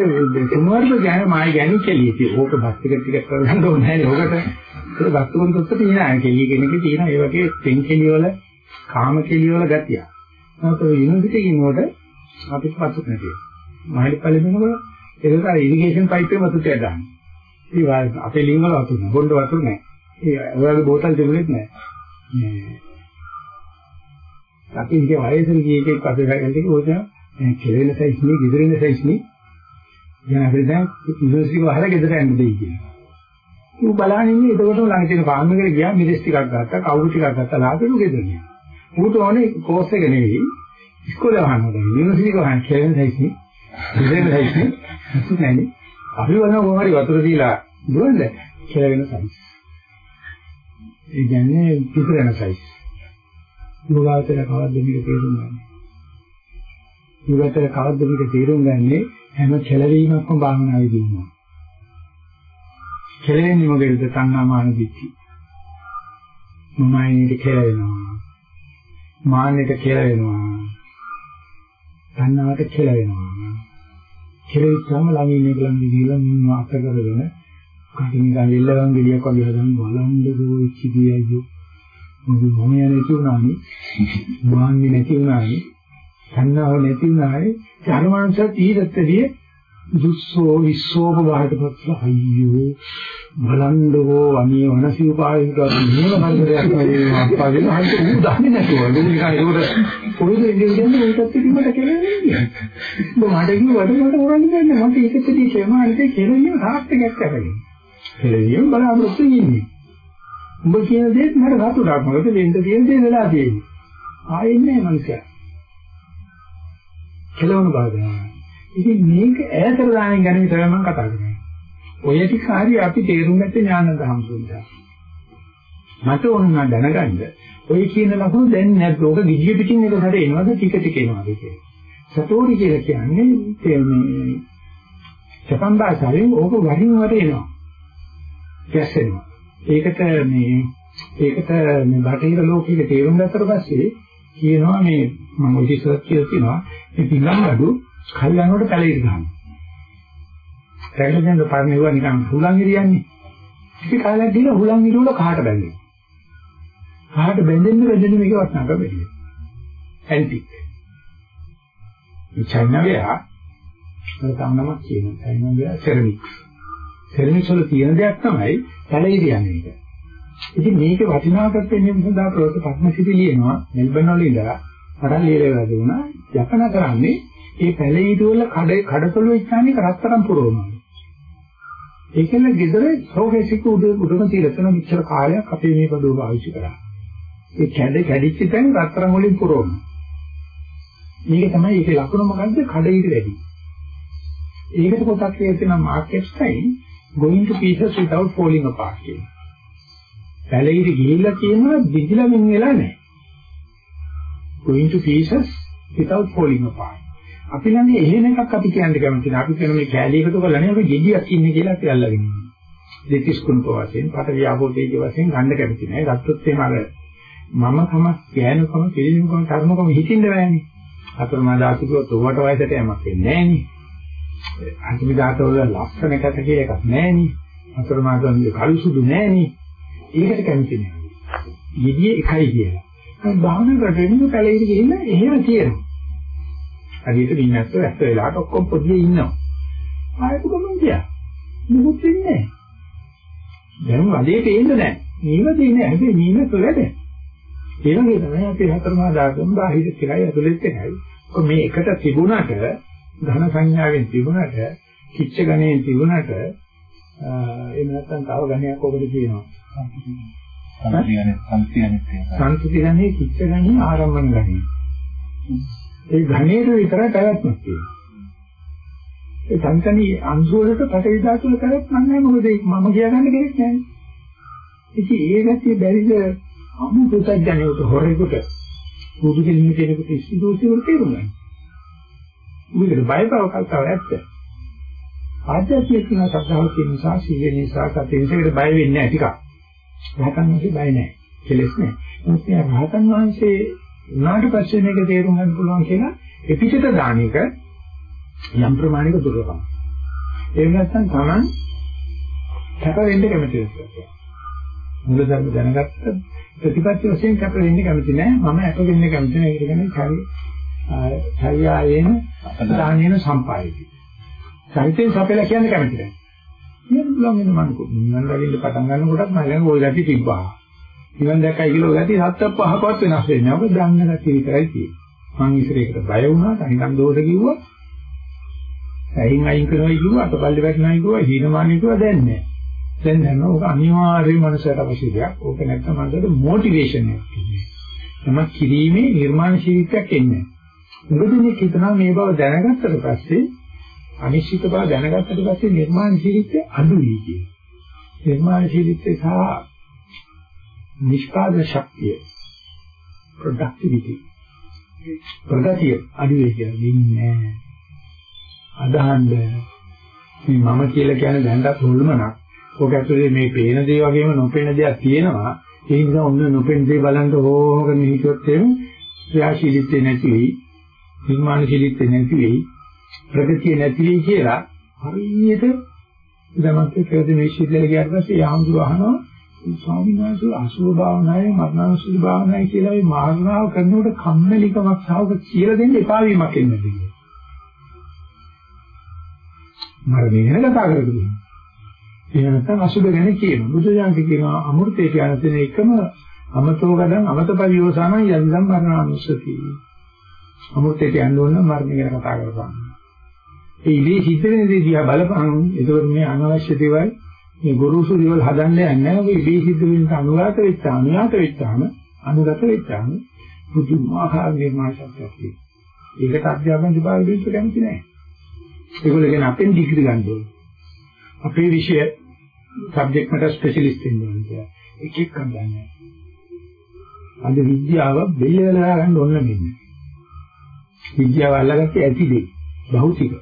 සුමාර්ග ගෑන මායි ගෑනි කෙලී. ඒක ඕක බස් ටිකට් ටිකට් කරගන්න ඕනේ නෑ ඕකට. ඒක වස්තුන් තුත් තියෙනවා. කෙලී කෙනෙක් තියෙනවා. ඒ වගේ පෙන් කෙලී වල කාම කෙලී වල ගතියක්. නමුත් ඔය යුනිවර්සිටි කිනකොට අපිට පසුත් නැති. මහලි පළවෙනිකොට ඒක අර ඉරිගේෂන් පයිප් එකේ වතුර ටික ගන්න. ඒ අපේ ලිංග වල වතුර නෑ. බොණ්ඩ වතුර නෑ. ඒ ඔයාලගේ බෝතල් තිබුණෙත් නෑ. මේ අපි ඉතින් වයසෙන් ගිය එකෙක් පස්සේ ගන්නේ ඕක දැන් කෙලෙන සයිස් නේ, ගිදරෙන සයිස් නේ. දැන් අපිට දැන් යුනිවර්සිටි වහලා ගෙදර යන්න දෙයි කියනවා. ඌ බලන්නේ ඉන්නේ එතකොටම ළඟ තියෙන ෆාම් එකට ගියා මිරිස් ටිකක් ගත්තා, කවුරු ටිකක් ගත්තා, ලාපෙලු ගෙදර ගියා. ඌට ඕනේ කෝස් එක නෙවෙයි ඉස්කෝලේ වහන්න ඕනේ යුනිවර්සිටි එක වහන්න කියලා සයිස්නේ ඉතින් සයිස්නේ නැන්නේ අපි වුණා මොහරි වතුර දීලා දුවන්න කියලා වෙන සයිස් ඒ කියන්නේ පිටරන සයිස් යෝගාවචර කවද්ද මේක තේරුම් ගන්නේ? යෝගාවචර කවද්ද මේක තේරුම් ගන්නේ? හැම කෙලවීමක්ම භාවනාවේදී ඉන්නවා. කෙලෙන්නේ මොකේද? තණ්හාමාන දිච්චි. මමයිනේ කෙලවෙනවා. මාන්නෙට කෙලවෙනවා. තණ්හාවට කෙලවෙනවා. කෙලෙච්චම ළඟින් ඉන්න ළඟින් ගිහලා මම අත කරගෙන කටින් ගල්ලවන් ගෙලියක් වගේ හදන් බලන්දෝ ඉච්චිදී අයියෝ මොකද මම යන්නේ තුනානි මාන්නේ නැති උනානි සංනාව නැති උනානි ධර්මංශත් ඊටත්දී දුස්සෝ විස්සෝප වාහකපත් අයියෝ බලන්දෝ අනිය වනසි උපායිකට මේව කරදරයක් වගේ අප්පාගෙන හරියට ඌ දන්නේ නැතුව නිකන් ඒකට පොඩි දෙයක් කියන්නේ ඒකත් ඉතින් මට කියන්නේ මට කිව්වට මට කරන්න බෑ මට ඒකෙදී කියනවා කියලා සාර්ථකයක් කරගන්න කෙලියම් බලාපොරොත්තු වෙන්නේ. උඹ කියන දේත් මට සතුටක් මොකද වෙන්න තියෙන දේ වෙලා තියෙන්නේ. ආයෙන්නේ මනුස්සයා. කෙලවන බාධා. ඉතින් මේක ඈතට දාන ගැන විතරයි මම කතා කරන්නේ. ඔය ටික හරි අපි තේරුම් ගත්තේ ඥානන්ද හම්සුන්දා. මට ඕන නම් දැනගන්න. ඔය කියන ලකුණු දැන් නැද්ද? ඕක ගිජිය පිටින් එක හරි එනවද ටික ටික එනවද කියලා. සතෝරි කියලා කියන්නේ මේ ජපන් භාෂාවෙන් ඕක වරින් වර එනවා. ගැස්සෙනවා. ඒකට මේ ඒකට මේ බටහිර ලෝකෙක තේරුම් ගත්තට පස්සේ කියනවා මේ මම ඔය ඉස්සරහ කියලා කියනවා මේ පිළංගඩු කල්යනකොට පැලිර ගන්නවා. පැලිරෙන් පරණේවා නිකන් හුලං ඉරියන්නේ. ඉතින් කාලයක් ගිහලා හුලං ඉරුවල කහට බැඳෙනවා. කහට බැඳෙන්න බැඳෙන්න මේක වටනක බැරිද? ඇන්ටික්. මේ චයිනාවේ අර තමනමක් කියනවා. චයිනාවේ සෙරමික්ස්. සෙරමික්ස් වල තියෙන දෙයක් තමයි පැලිර යන්නේ. ඉතින් මේක වටිනාකමක් වෙන්නේ මොකද ප්‍රොත පත්මසිටි ලියනවා මෙල්බන් වල ඉඳලා මට ලියලා දුණා යකන කරන්නේ ඒ පැලීතු වල කඩ කඩතොළු ඉස්සන්නේ රත්තරන් පුරවනවා. ඒකෙන් ගෙදර සෝගේසික උඩ උඩම තියලා තියෙන මිච්ඡර කාලයක් අපේ මේ බඩුව පාවිච්චි කරා. ඒ කැඩ කැඩිච්ච තැන් රත්තරන් වලින් පුරවනවා. මේක තමයි ඒකේ ලකුණ මොකද්ද? කඩේට වැඩි. ඒකට පොතක් කියලා තියෙනවා market Epstein going to pieces without falling apart කියලා. පැලිර ගිහිල්ලා කියනවා දිගිලා මින් වෙලා නැහැ. Going to pieces without falling apart. අපි ළඟ එහෙම එකක් අපි කියන්න කැමති නැහැ. අපි කියන මේ කැලී එකතු කරලා නේ අපි ගෙඩියක් ඉන්නේ කියලා අපි අල්ලගෙන ඉන්නේ. දෙතිස් කුණප වශයෙන්, පට ව්‍යාපෝතේජ වශයෙන් ගන්න කැමති නැහැ. ගත්තොත් එහෙම අර මම කම, ගෑනුකම, පිළිනුකම, කර්මකම හිතින්න බෑනේ. අතරමා දාතු කිව්වොත් ඔබට වයසට යමක් වෙන්නේ නැහනේ. අන්තිම දාතවල ලක්ෂණ කත කියලා එකක් නැහනේ. අතරමා දාන්නේ කළු සුදු නැහනේ. ඒකට කැමති නෑ. යෙදියේ එකයි කියලා. දැන් භාවනා කරගෙන පැලෙට ගිහිල්ලා එහෙම තියෙනවා. හරියට වින්නස්ස වැස්ස වෙලාවට ඔක්කොම පොඩියේ ඉන්නවා. ආයෙත් කොහොමද කියා? මොකුත් වෙන්නේ නෑ. දැන් වැඩේ පේන්නේ නෑ. නීව දෙන්නේ හැබැයි නීව වැඩ. ඒ වගේ තමයි අපි හතරමා දාගම් බාහිර එකයි ඇතුළෙත් එකයි. මේ එකට තිබුණාට ධන සංඥාවෙන් තිබුණාට කිච්ච ගණයෙන් තිබුණාට එහෙම නැත්නම් තව ගණයක් ඔබට කියනවා. සංස්කෘතිය ගන්නේ කිච්ච ගන්නේ ආරම්භන ගන්නේ. ඒ ඝණයට විතරයි පැවැත්මක් තියෙන්නේ. ඒ සංකනී අංශු වලට පටවි ධාතු වල පැවැත්මක් නැහැ මොකද මම කියාගන්න කෙනෙක් නැහැ. ඉතින් ඒ ගැතිය බැරිද අමු පුතඥයෝට හොරෙකුට පුදු දෙන්න කෙනෙකුට ඉස්සිදෝසි වල තේරුම් ගන්න. මේකට බයපව කල්තාව ඇත්ත. ආධ්‍යාත්මික කියන සද්ධාව තියෙන නිසා සීල නිසා සතිය නිසාකට බය වෙන්නේ නැහැ ටිකක්. රහතන් වහන්සේ බය නැහැ. කෙලෙස් නැහැ. මොකද රහතන් වහන්සේ උනාට පස්සේ මේක තේරුම් ගන්න පුළුවන් කියලා එපිටට දාන එක යම් ප්‍රමාණයක දුර්ලභයි. ඒ නැත්නම් Taman කැප වෙන්න කැමති වෙනවා. මූලධර්ම දැනගත්ත ප්‍රතිපත්ති වශයෙන් කැප වෙන්න කැමති නැහැ. මම අප වෙන්න කැමති නැහැ. ඒක කියන්නේ චරි චර්යායේන දානේන සම්පායති. චරිතෙන් සපෙලා කියන්නේ කැමති නැහැ. මේ බුලන් වෙන මං මං ළඟින් පටන් ගන්නකොටත් මම ළඟ ওই ගැටි තිබ්බා. නිවන් දැක්කයි කියලා ඔය ගැටි හත්ත පහකවත් වෙනස් වෙන්නේ නැහැ. ඔබ දන්න ගැටි විතරයි තියෙන්නේ. මං ඉස්සරේකට බය වුණා, තනිකම් දෝෂ කිව්වා. ඇයින් අයින් කරනවා කිව්වා, අතපල්ලි වැටෙනවා කිව්වා, හීනමානී කිව්වා දැන් නැහැ. දැන් දන්නවා ඔක අනිවාර්යයෙන්ම මනසට අවශ්‍ය දෙයක්. ඕක නැත්නම් මනසට මොටිවේෂන් එකක් තියෙනවා. තමයි කිරීමේ නිර්මාණශීලීත්වයක් එන්නේ. මුලදී හිතනවා මේ බව දැනගත්තට පස්සේ අනිශ්චිත බව දැනගත්තට පස්සේ නිර්මාණශීලීත්වය අඩුයි කියන. නිර්මාණශීලීත්වය සහ නිෂ්පාදන ශක්තිය productivity ප්‍රගතිය අඩු වෙයි කියලා දෙන්නේ නැහැ. අදහන්න මේ මම කියලා කියන්නේ දැනටත් හොල්මනක්. ඔක ඇතුලේ මේ පේන දේ වගේම නොපේන දේක් තියෙනවා. ඒ නිසා ඔන්න නොපෙන දේ බලන්න ඕක නිහිතොත් එහෙම ක්‍රියාශීලීත්වය නැති වෙයි. නිර්මාණශීලීත්වය නැති වෙයි. ප්‍රගතිය නැති වෙයි කියලා හරියට දැමත් ඒකද මේ ශීලල ගියාට පස්සේ යාම්දුර අහනවා ස්වාමීන් වහන්සේ අසුභ භාවනාවේ මරණාසුභ භාවනාවේ කියලා මේ මාර්ගාව කරනකොට කම්මැලිකමක් සාවක කියලා දෙන්න එපා වීමක් එන්නේ කියලා. මරණය ගැන කතා කරගන්න. එහෙම නැත්නම් අසුභ ගැන කියනවා. බුදුජානක කියනවා අමෘතේ කියන තැන එකම අමතෝ ගදන් අමත පරියෝසාන යන්දම් මරණානුස්සති. අමෘතේට යන්න ඕන නම් මරණය ගැන කතා කරපන්. ඒ ඉලී හිත වෙන දේ දිහා බලපන්. ඒකෝර මේ අනවශ්‍ය දේවල් මේ ගුරුසු දේවල් හදන්න යන්නේ නැහැ. ඔබ ඉලී හිත වෙන අනුගත වෙච්ච අනුයාත වෙච්චාම අනුගත වෙච්චාම පුදුමාකාර නිර්මාණ ශක්තියක් තියෙනවා. ඒකට අධ්‍යාපන විභාග දෙන්න කැමති නැහැ. ඒගොල්ලෝ කියන අපෙන් ඩිග්‍රී ගන්න ඕනේ. අපේ විෂය සබ්ජෙක්ට් මට ස්පෙෂලිස්ට් වෙන්න ඕනේ කියලා. එක එක ගන්නෑ. අද විද්‍යාව බෙල්ලවලා ගන්න ඕන නෙමෙයි. විද්‍යාව අල්ලගත්තේ ඇතිදේ. භෞතික.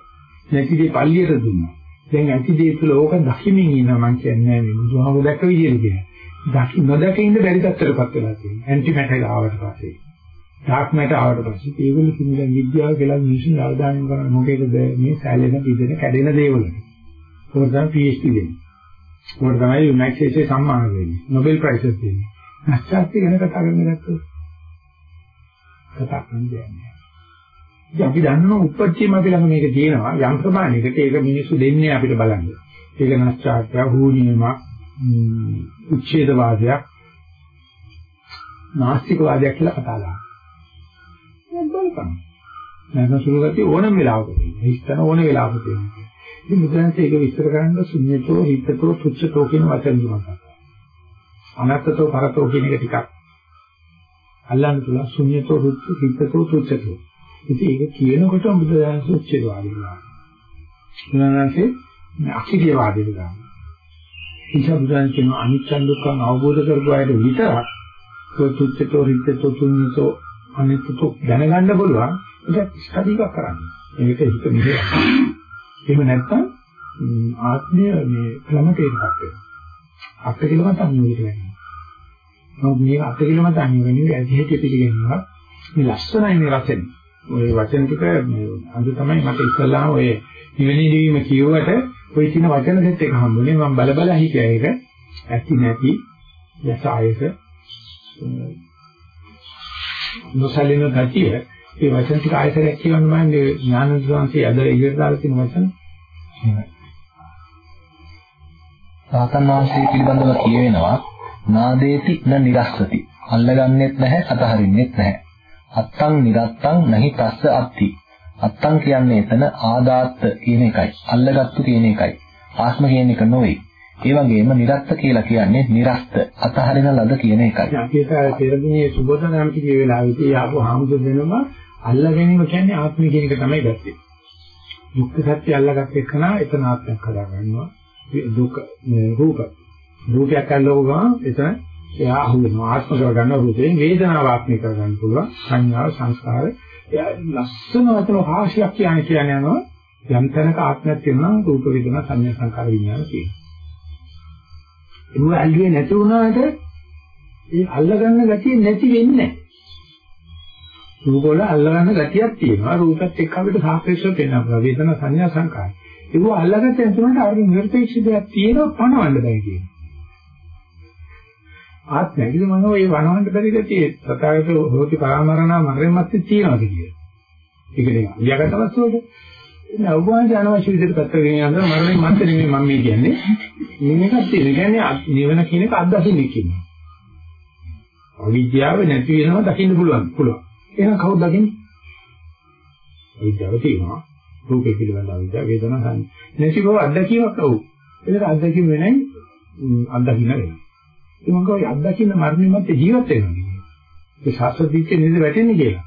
නැතිදේ පල්ලියට දුන්නා. දැන් ඇතිදේ තුල ඕක දකිමින් ඉන්නවා මං කියන්නේ මේ බුදුහාම දැක්ක විදියට කියන්නේ. දකි නොදක ඉන්න බැරි තත්ත්වයකටපත් වෙලා තියෙනවා. ඇන්ටි මැටර් ආවට පස්සේ. ඩාර්ක් මැටර් ආවට පස්සේ ඒගොල්ලෝ කිව්වා විද්‍යාව කියලා මිනිස්සුන් අවධානය කරන මොකේද මේ සැලෙන පිටෙන කැඩෙන දේවලට. ඒක තමයි PhD දෙන්නේ. ඒක තමයි යුනයිටඩ් ස්ටේට්ස් සම්මාන දෙන්නේ. නොබෙල් ප්‍රයිස් එක දෙන්නේ. නැස්චාත්‍ය ගැන කතා කරන්න ගත්තොත් කතා කරන්නේ ඉතින් අපි දන්නවා උපත්තියම අපි ළඟ මේක තියෙනවා යම් ප්‍රමාණයකට ඒක මිනිස්සු දෙන්නේ අපිට බලන්න. ඒක නැස්චාත්‍ය හුනියමක් උච්ඡේදවාදයක් නාස්තිකවාදයක් කියලා කතා කරනවා. ඒක බලපන්. නැත්නම් සුළු ගතිය ඕනම වෙලාවක තියෙනවා. හිතන ඕන වෙලාවක තියෙනවා. ඉතින් බුදුන්සේ ඒක විස්තර කරන්න ශුන්‍යතෝ හිතතෝ තුච්ඡතෝ කියන වචන තුනක්. අනත්තතෝ පරතෝ කියන එක ටිකක් අල්ලන්න පුළුවන් ශුන්‍යතෝ හිතතෝ තුච්ඡතෝ. ඉතින් ඒක කියනකොට බුදුන්සේ උච්චේවාදී වෙනවා. බුදුන්සේ අක්ෂිරිය වාදී වෙනවා. ඉතින් බුදුන් කියන අනිච්ච දුක්ඛ අවබෝධ කරගු අයට විතරක් තුච්ඡතෝ හිතතෝ තුඤ්ඤතෝ අනිත්‍යතෝ දැනගන්න පුළුවන් ඒක ස්ටඩි එකක් කරන්න. මේක හිත මෙහෙය. එහෙම නැත්නම් ආත්මය මේ ක්‍රමකේකක් වෙනවා. අට කිලෝමීටර අනිවාර්ය වෙනවා. නමුත් මේ අට කිලෝමීටර අනිවාර්ය ඇති හැටි පිළිගන්නවා. මේ ලස්සනයි මේ වචන. ওই වචන ටික අද තමයි මට ඉස්සලා ඔය නිවෙන දීම කියුවට ඔය කියන වචන සෙට් එක හම්බුනේ මම බල බල හිටියා ඒක. ඇති නැති යසායස නොසලින ගතිය ඒ වචන ටික ආයතනයක් කියවන්න මම ඥානන්ද සංසී අද ඉගෙන ගන්න තියෙන වචන. රාතන් වහන්සේ පිළිබඳව කියවෙනවා නාදේති න නිරස්සති. අල්ලගන්නෙත් නැහැ, අතහරින්නෙත් නැහැ. අත්තං නිරත්තං නහි තස්ස අත්ති. අත්තං කියන්නේ එතන ආදාත්ත කියන එකයි. අල්ලගත්තු කියන එකයි. ආත්ම කියන එක නොවේ. ඒ වගේම නිරත්ත කියලා කියන්නේ නිරස්ත අතහරින ලද කියන එකයි. අපි ඒක පෙරදිනේ සුබෝධනාම කියේ වෙලාවෙදී ආපු හාමුදුර දෙනවා අල්ලා ගැනීම කියන්නේ ආත්මය කියන එක තමයි ගත්තේ. දුක්ඛ සත්‍ය අල්ලාගත්ත එකනා එතන ආත්මයක් හදා ගන්නවා. දුක රූප. රූපයක් අල්ලව ගමන් එතන එයා අහු වෙනවා. ආත්ම කර ගන්න රූපයෙන් වේදනාව ආත්මික කර ගන්න පුළුවන්. සංඥාව සංස්කාර. එයා ලස්සන වචන රාශියක් කියන්නේ කියන්නේ යනවා. යම් තැනක ආත්මයක් තියෙනවා රූප වේදනා සංඥා සංකාර විඥාන තියෙනවා. ඒක ඇල්ලුවේ නැති වුණාට ඒ අල්ලගන්න ගතිය නැති වෙන්නේ නැහැ. රූප වල අල්ලගන්න ගතියක් තියෙනවා. රූපත් එක්ක අපිට සාපේක්ෂව පේනවා. වේදනා සංඥා සංකාර. ඒක අල්ලගත්තෙන් තුනට අරගෙන නිර්පේක්ෂ දෙයක් තියෙනවා පණවන්න බෑ කියන්නේ. ආත්මයේදී මම ඔය වනවන්න බැරි ගතිය සතාවේත හොති පරාමරණ මරණයත් තියෙනවා කියලා. ඒක නේ. ලියාගත්ත වස්තුවක නෑ ඔබ වහන්සේ අනවශ්‍ය විදිහට පැත්තකට ගෙන යනවා මරණය මන්ත නෙමෙයි මම මේ කියන්නේ. මේකක් තියෙන. ඒ කියන්නේ නිවන කියන එක අත්දකින්න කියන්නේ. අවිද්‍යාව නැති වෙනවා දකින්න පුළුවන්. පුළුවන්. එහෙනම් කවුද දකින්නේ? අවිද්‍යාව තියෙනවා. රූපේ පිළිබඳ අවිද්‍යාව, වේදනා සංඥා. නැති බව අත්දැකීමක් අවු. ඒක අත්දැකීම වෙනයි අත්දකින්න වෙනවා. ඒ මං කෝයි අත්දකින්න මරණයමත් ජීවත් වෙනවා. ඒ සාස්වදීච්ච නේද වැටෙන්නේ කියලා.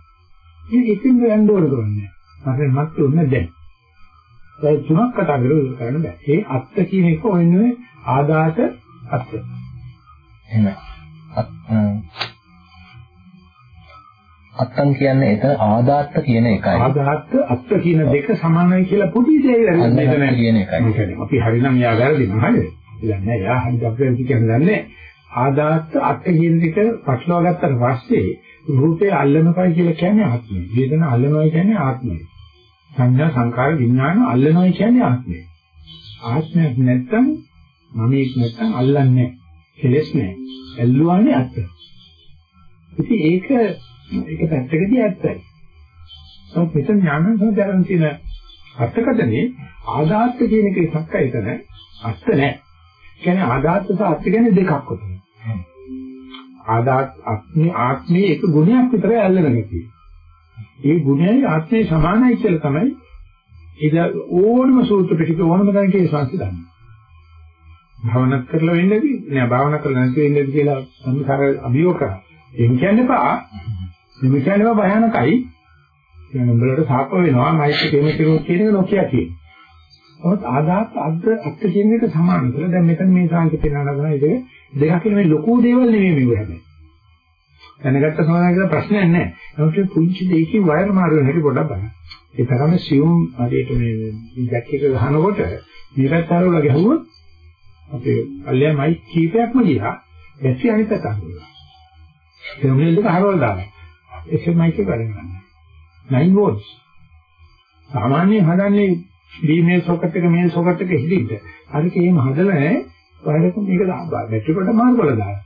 ඉතින් ඉතින් යන්න ඕන කරන්නේ. මරණයමත් උන්නේ දැන්. ඒ තුනක් කතා කරලා කරන්න බෑ. ඒ අත්ත කියන එක ඔයන්නේ ආදාත අත්ත. එහෙම. අත්තන් කියන්නේ එතන ආදාත්ත කියන එකයි. ආදාත්ත අත්ත කියන දෙක සමානයි කියලා පොඩි දෙයක් මෙතන කියන එකයි. අපි හරිනම් යා වැරදිම හරිද? දන්නේ යා හරි අපේ කියන්නේ දන්නේ ආදාත්ත අත්ත කියන දෙක පටලවා ගත්තට පස්සේ රූපේ අල්ලනකයි කියලා කියන්නේ ආත්මය. වේදනා අල්ලනවා කියන්නේ ආත්මය. සංඥා සංකාර විඥාන අල්ලනවා කියන්නේ ආත්මය. ආත්මයක් නැත්තම් මම ඒක නැත්තම් අල්ලන්නේ නැහැ. කෙලස් නැහැ. ඇල්ලුවානේ අත්ත. ඉතින් ඒක ඒක පැත්තකදී ඇත්තයි. නමුත් මෙතන ඥාන සංජානන තියෙන අර්ථකථනේ ආදාත්ත කියන එකේ සක්කය එතන අත්ත නැහැ. කියන්නේ ආදාත්ත සහ අත්ත කියන්නේ දෙකක් උතන. ආදාත් ආත්මේ ආත්මේ එක ගුණයක් විතරයි අල්ලගෙන තියෙන්නේ. ඒ ගුණයයි ආත්මේ සමානයි කියලා තමයි ඒක ඕනම සූත්‍ර පිටක ඕනම දැනකේ සංසිඳන්නේ. භාවනා කරලා වෙන්නේදී නෑ භාවනා කරලා නැති වෙන්නේදී කියලා සම්සාර අභියෝග කරා. එහෙම කියන්න එපා. එහෙම කියන්න එපා භයානකයි. කියන උඹලට සාප වෙනවා මයික් එකේම කිරුවොත් කියන එක නොකිය කියන. ඔහොත් ආදාත් අද්ද අත්ත කියන එක සමාන කියලා දැන් මෙතන මේ සාංශ පෙන්වන ගමන ඒක දෙකක් කියන මේ ලොකු දේවල් නෙමෙයි මේව හැබැයි. දැනගත්ත සමාන කියලා ප්‍රශ්නයක් නැහැ. නමුත් පුංචි දෙයකින් වයර් මාරු වෙන හැටි පොඩ්ඩක් බලන්න. ඒ තරම සියුම් හරියට මේ ජැක් එක ගහනකොට මේකත් අරවලා ගැහුවොත් අපේ අල්ලේ මයික් කීපයක්ම ගියා. බැටරි අනිත් පැත්තට ගියා. ටර්මිනල් එක හරවලා දානවා. එසේ මයික් එක වැඩ කරන්නේ. 9 volts. සාමාන්‍යයෙන් හදන්නේ බීමේ සොකට් එක මේ සොකට් එක හිටින්න. අරක එහෙම හදලා නැහැ. වයරක මේක දාපා. බැටරි කොට මාරු කරලා දානවා.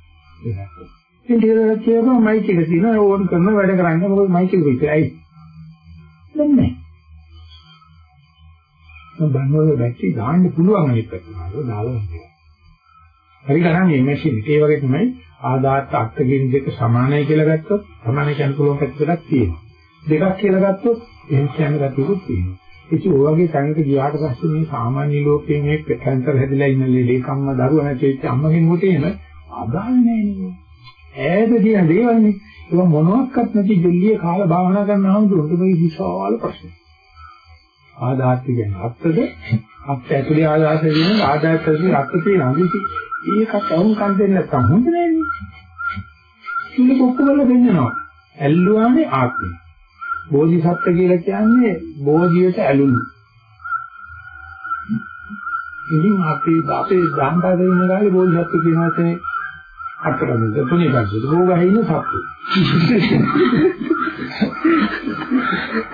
ඉතින් ටිකක් කියනවා මයික් එක තියෙනවා ඕන් කරන වැඩ කරන්නේ මොකද මයික් එක විතරයි. දැන් නැහැ. මම බannෝල බැටරි දාන්න පුළුවන් අනිත් පැත්තට. දාලා. හරි ගණන් මැෂින් ඒ වගේ තමයි ආදාත් කියන දෙක සමානයි කියලා ගත්තොත් සමානයි කියන පුළුවන් පැත්තක් තියෙනවා. දෙකක් කියලා ගත්තොත් එහෙම කියන ගැටියුත් තියෙනවා. ඉතින් ඔය වගේ තැනකට ගියාට පස්සේ මේ සාමාන්‍ය ලෝකයේ මේ කැන්සර් හැදිලා ඉන්න ලේකම්ම දරුවා නැති වෙච්ච අම්මගෙන් මුටේම අදාළ නැහැ නේ. ඈත කියන දේවල්නේ. ඒක මොනවත් නැති ජොල්ලිය කාලා භාවනා කරනවම දුන්නු මේ විශාල ප්‍රශ්නයක්. ආදාත් කියන්නේ අත්තද අත් ඇතුලේ ආදාත කියන ආදාත ඇතුලේ අත් තියෙනවා. ඒකත් අවුන් කන් දෙන්න නැත්නම් හොඳ නෑනේ. සුළු කොක්ක වල දෙන්නවා. ඇල්ලුවානේ ආත්මය. බෝධිසත්ත්ව කියලා කියන්නේ බෝධියට ඇලුණු. ඉතින් අපි අපේ දහම්පාදේ ඉන්න කාලේ බෝධිසත්ත්ව කියන වචනේ අත්කරන්නේ තුනේ පැත්තට. බෝගහේ ඉන්න සත්තු.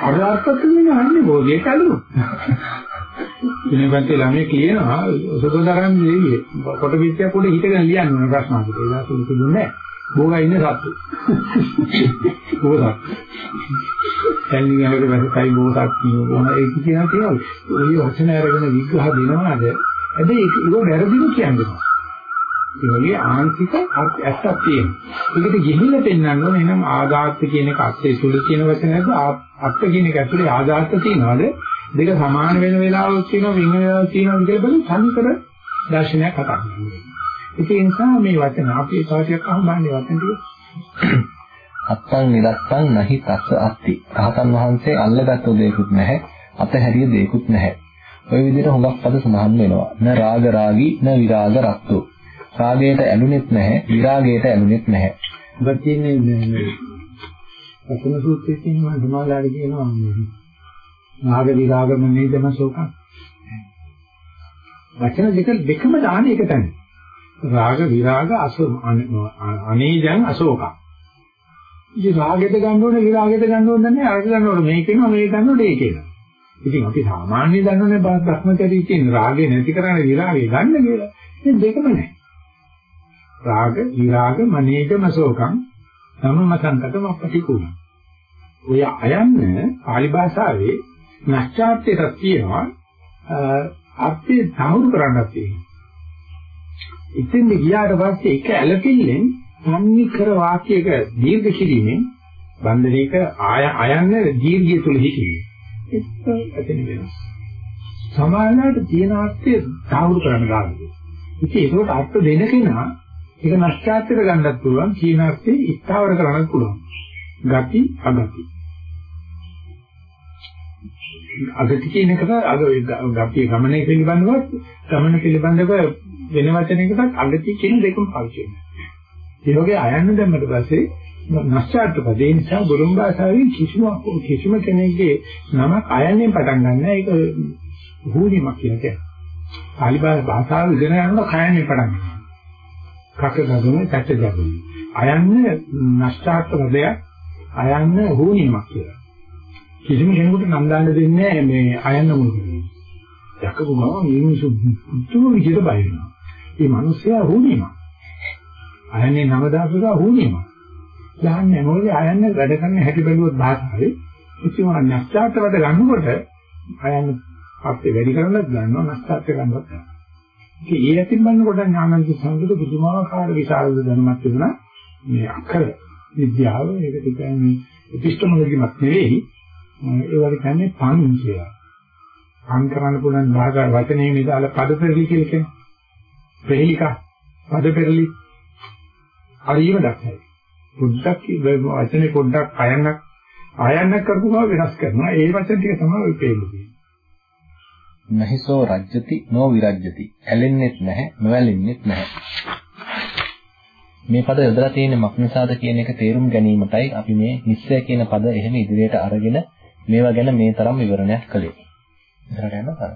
අර අර්ථ තුනේ අන්නේ බෝධියට ඇලුණු. දිනපන්ති ළමයි කියනවා සුදුදරම් දෙවිය කොට පිටියක් උඩ හිටගෙන ලියන්න ඕන ප්‍රශ්න අපිට. ඒ දාසු දුන්නේ නැහැ. බෝගා ඉන්නේ සත්තු. බෝගා. දැන් යනකොට වැසයි බෝසත් කියනවා ඒක කියනවා කියලා. ඔය වචන අරගෙන විග්‍රහ දෙනවාද? හැබැයි ඒක ඒක වැරදිම කියන්නේ. ඒ වගේ ආංශික ඇත්තක් තියෙනවා. ඒකට ගිහිල්ලා පෙන්වන්න ඕනේ නම් ආදාත්ත කියන එක අත්යේ සුළු කියන වචනයද අත්ත කියන එක ඇතුලේ ආදාත්ත තියනවාද? දෙක සමාන වෙන වෙලාවක් තියෙනවා වෙන වෙලාවක් තියෙනවා කියලා බලන සංකර දර්ශනයක් කතා කරනවා. ඒ නිසා මේ වචන අපි තවටියක් අහන්නේ වචන ටික. අත්තං නිරත්තං නහි තස්ස අත්ති. රහතන් වහන්සේ අල්ලගත් දෙයක්වත් නැහැ. අතහැරිය දෙයක්වත් නැහැ. ওই විදිහට හුඟක් පද සඳහන් වෙනවා. න රාග රාගී න විරාග රත්තු. රාගයට ඇලුනෙත් නැහැ, විරාගයට ඇලුනෙත් නැහැ. ඔබ කියන්නේ මේ වචන සූත්‍රයේ තියෙන සමාලාට කියනවා නාග විරාගම නේදම ශෝක වචන දෙක දෙකම දාන්නේ එක තැන රාග විරාග අසෝ අනේජං අශෝක. ඉතින් රාගෙට ගන්න ඕනේ විරාගෙට ගන්න ඕනේ නැහැ අරක ගන්න ඕනේ. මේක කියනවා මේක ගන්න ඕනේ ඒක කියනවා ඉතින් අපි සාමාන්‍ය දන්නෝනේ භ්‍රමචරී කියන රාගේ නැති කරන්නේ විරාගේ ගන්න කියලා. මේ දෙකම නැහැ. රාග විරාග මනේජම ශෝකං සමමසංකතම අපටිකුණ ඔය අයන්න පාලි භාෂාවේ නැස්චාර්ත්‍යයක් තියෙනවා අර්ථය සාහුරු කරන්නත් තියෙනවා. ඉතින් ගියාට පස්සේ එක ඇලපිල්ලෙන් සම්නිකර වාක්‍යයක දීර්ඝ කිරීමෙන් බන්ධනයක ආය අයන්න දීර්ඝය තුල හිටියේ. ඒක ඇතින් වෙනවා. සමානලාට තියෙන අර්ථය සාහුරු කරන්න ගන්නවා. ඉතින් ඒකට අර්ථ දෙන කෙනා ඒක නැස්චාර්ත්‍යයට ගන්නත් පුළුවන්, කියන අර්ථය ඉස්තාවර කරන්නත් පුළුවන්. ගති අගති අගති කියන එකට අග අපේ ගමනේ පිළිබඳව ගමන පිළිබඳව වෙන වචනයකටත් අගති කියන දෙකම පාවිච්චි වෙනවා. ඒ වගේ අයන්න දැම්මට පස්සේ නැස්චාර්ත පදේ නිසා බුරුම් භාෂාවෙන් කිසිම කිසිම කෙනෙක්ගේ නමක් අයන්නේ පටන් ගන්න ඒක භූමිමක් කියන එක. පාලි භාෂාව ඉගෙන ගන්නකොට කයන්නේ පටන් ගන්නවා. කක ගගුනේ සැට ජගුනේ. අයන්නේ නැස්චාර්ත පදයක් අයන්න භූමිමක් කියලා. කිසිම කෙනෙකුට නම් දාන්න දෙන්නේ මේ අයන්න මොකද. යකපු ගමන් මිනිස්සු පුදුම විදිහට බය වෙනවා. මේ මිනිස්සයා භූමිමක්. අයන්නේ නම දාපුවා භූමිමක්. දාන්නේ මොකද අයන්නේ වැඩ කරන හැටි බැලුවොත් භාෂාවේ කිසිම නැස්චාර්ත වැඩ ගන්නකොට අයන්න අපේ වැඩි කරන්නත් ගන්නවා නැස්චාර්ත ගන්නවත් ගන්නවා. ඉතින් ඒ ඇතින් බලනකොට ඥානන්ත සංගත පුදුමාකාර විශාල දැනුමක් තිබුණා. මේ අක්ෂර විද්‍යාව ඒකට කියන්නේ එපිස්ටමොලොජිමත් නෙවෙයි ඒ වගේ කියන්නේ පන් කියලා. පන් කරන්න පුළුවන් භාෂා වචනේ මිදාල පද පෙරලි කියලා කියනවා. ප්‍රහේලිකා පද පෙරලි හරියම දක්වයි. පොඩ්ඩක් වචනේ පොඩ්ඩක් අයන්නක් ආයන්නක් කරපුවා වෙනස් කරනවා. ඒ වචන ටික තමයි ඔය පෙන්නේ. නහිසෝ රජ්‍යති නෝ විරජ්‍යති. ඇලෙන්නෙත් නැහැ, නොඇලෙන්නෙත් නැහැ. මේ පද යොදලා තියෙන්නේ මක්නිසාද කියන එක තේරුම් ගැනීමටයි අපි මේ නිස්සය කියන පද එහෙම ඉදිරියට අරගෙන මේවා ගැන මේ තරම් විවරණයක් කළේ. ඉතරට යනවා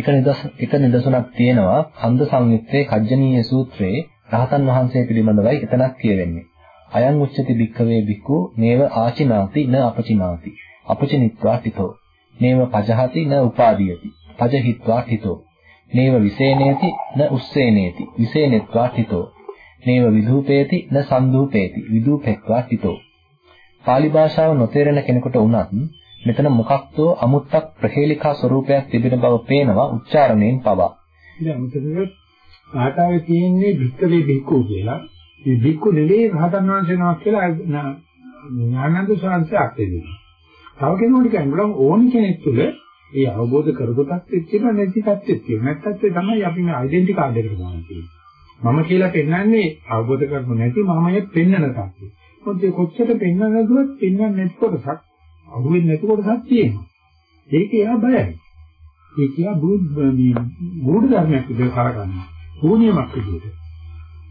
එක නිදස එක නිදසුනක් තියෙනවා හන්ද සංයුත්තේ කජ්ජනීය සූත්‍රයේ රහතන් වහන්සේ පිළිබඳවයි එතනක් කියවෙන්නේ. අයං උච්චති භික්ඛවේ භික්ඛු නේව ආචිනාති න අපචිනාති. අපචිනිත්වා තිතෝ. නේව පජහති න උපාදීයති. පජහිත්වා තිතෝ. නේව විසේනේති න උස්සේනේති. විසේනෙත්වා තිතෝ. නේව විදූපේති න සන්දූපේති. විදූපෙත්වා තිතෝ. pāli භාෂාව නොතේරෙන කෙනෙකුට වුණත් මෙතන මොකක්දෝ අමුත්තක් ප්‍රහේලිකා ස්වරූපයක් තිබෙන බව පේනවා උච්චාරණයෙන් පවා. ඉතින් අමුතක භාෂාවේ තියෙන්නේ භික්කවේ භික්ඛු කියලා. මේ භික්ඛු නෙවෙයි රහතන් වහන්සේ නමක් කියලා ඥානන්ද ශාන්ති අර්ථය දෙනවා. තව කෙනෙකුට කියන්න ඕනි කෙනෙක් තුළ ඒ අවබෝධ කරගොටක් තියෙන නැති තත්ත්වෙත් තියෙනවා. නැත්නම් තමයි අපි මේ ඩෙන්ටි කාඩ් එකට ගන්න තියෙන්නේ. මම කියලා පෙන්වන්නේ අවබෝධ කරගන්න නැති මමයේ පෙන්වන තත්ත්වය. මොකද කොච්චර පෙන්වන්න නැතුවත් පෙන්වන්න නැති කොටසක් අහුවෙන්නේ නැති කොටසක් තියෙනවා. ඒක එයා බයයි. ඒක එයා බුදු ධර්මයක් විදිහට කරගන්නවා. ඕනියමක් විදිහට.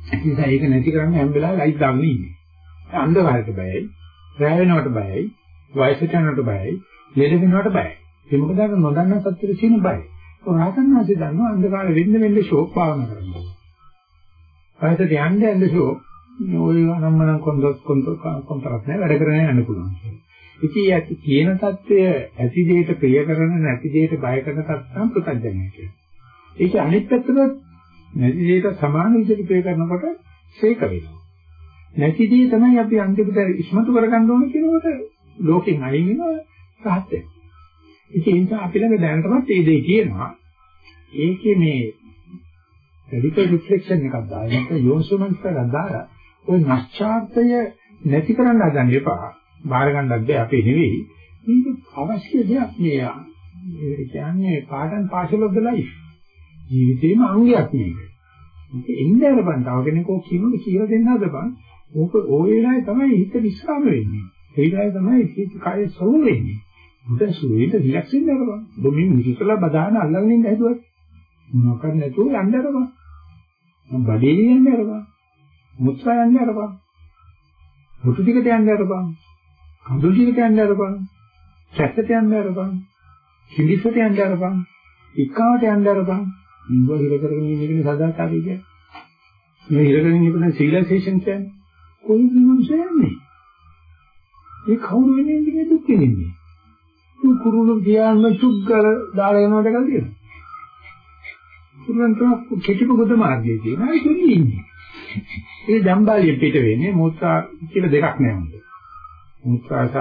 ඒ නිසා ඒක නැති කරන්න හැම වෙලාවෙම ලයිට් දාගෙන ඉන්නේ. අන්ධකාරයට බයයි, රැ වෙනවට බයයි, වයසට යනවට බයයි, ලෙඩ වෙනවට බයයි. ඒ මොකද අර නොදන්න සත්‍යෙට තියෙන බයයි. රාතන් වාසිය දන්නවා අන්ධකාරෙ වෙන්න වෙන්න ෂෝක් පාවන කරනවා. වයසට යන්න යන්න ෂෝක් ඔය නම්මනම් කොන්දොස් කොන්තරත් නෑ වැඩ කරගෙන යන්න පුළුවන්. ඉතින් ඇති කියන தত্ত্বය ඇති දෙයට ප්‍රිය කරන නැති දෙයට බය කරන තත්ත්වම් පුතඥය කියනවා. ඒක අනිත් පැත්තට නැති දෙයට සමාන විදිහට ප්‍රිය කරනකොට ශේක වෙනවා. නැති දේ තමයි අපි අන්තිමට ඉස්මතු කරගන්න ඕන කියනකොට ලෝකෙන් අයින් වෙනවා රහත් වෙනවා. ඉතින් ඒ නිසා අපි ළඟ දැනටමත් මේ දේ තියෙනවා. ඒකේ මේ රිපල් රිෆ්ලෙක්ෂන් එකක් දාලා යෝසුමන්ස්ලා දාලා ওই නැස්චාර්තය නැති කරන්න හදන්න එපා. බාර ගන්නත් බෑ අපේ නෙවෙයි. මේක අවශ්‍ය දෙයක් මේ. ඒ කියන්නේ part and parcel of the life. ජීවිතේම අංගයක් මේක. මේක එන්නේ අරපන් තව කෙනෙකෝ කියනක කියලා දෙන්න හදපන්. ඕක ওই වෙලාවේ තමයි හිත විශ්‍රාම වෙන්නේ. ඒ වෙලාවේ තමයි හිත කය සෝව වෙන්නේ. මුද සුවේට රිලැක්ස් වෙන්න අරපන්. ඔබ මේ මිනිස්සුලා බදාන අල්ලගෙන ඉන්න හැදුවත් මොනවක්ද නැතුව යන්න අරපන්. මම බඩේ යන්න අරපන්. මුත්‍රා යන්න අරපන්. මුතු ටිකට යන්න අරපන්. කඳුළු ටිකට යන්න අරපන්. සැස්සට යන්න අරපන්. කිලිසට යන්න අරපන්. ඉක්කාවට යන්න අරපන්. ඉව හිර කරගෙන ඉන්න එකනේ සදාචාරය කියන්නේ. මේ හිර කරගෙන ඉන්න සිවිලයිසේෂන් කියන්නේ කොයි විදිහටද ඒ කවුරු වෙනින්ද මේ දුක් විඳින්නේ? ඒ කුරුළු ගියාම චුග්ගල දාලා යනවට කල්දියද? කුරුලන් තමයි කෙටිපු ගොඩ මාර්ගයේ තියෙනවා ඒ දෙන්නේ ඉන්නේ. ඒ ජම්බාලිය පිට වෙන්නේ මුත්‍රා කියලා දෙකක් නෑ හොඳ. මුත්‍රා සහ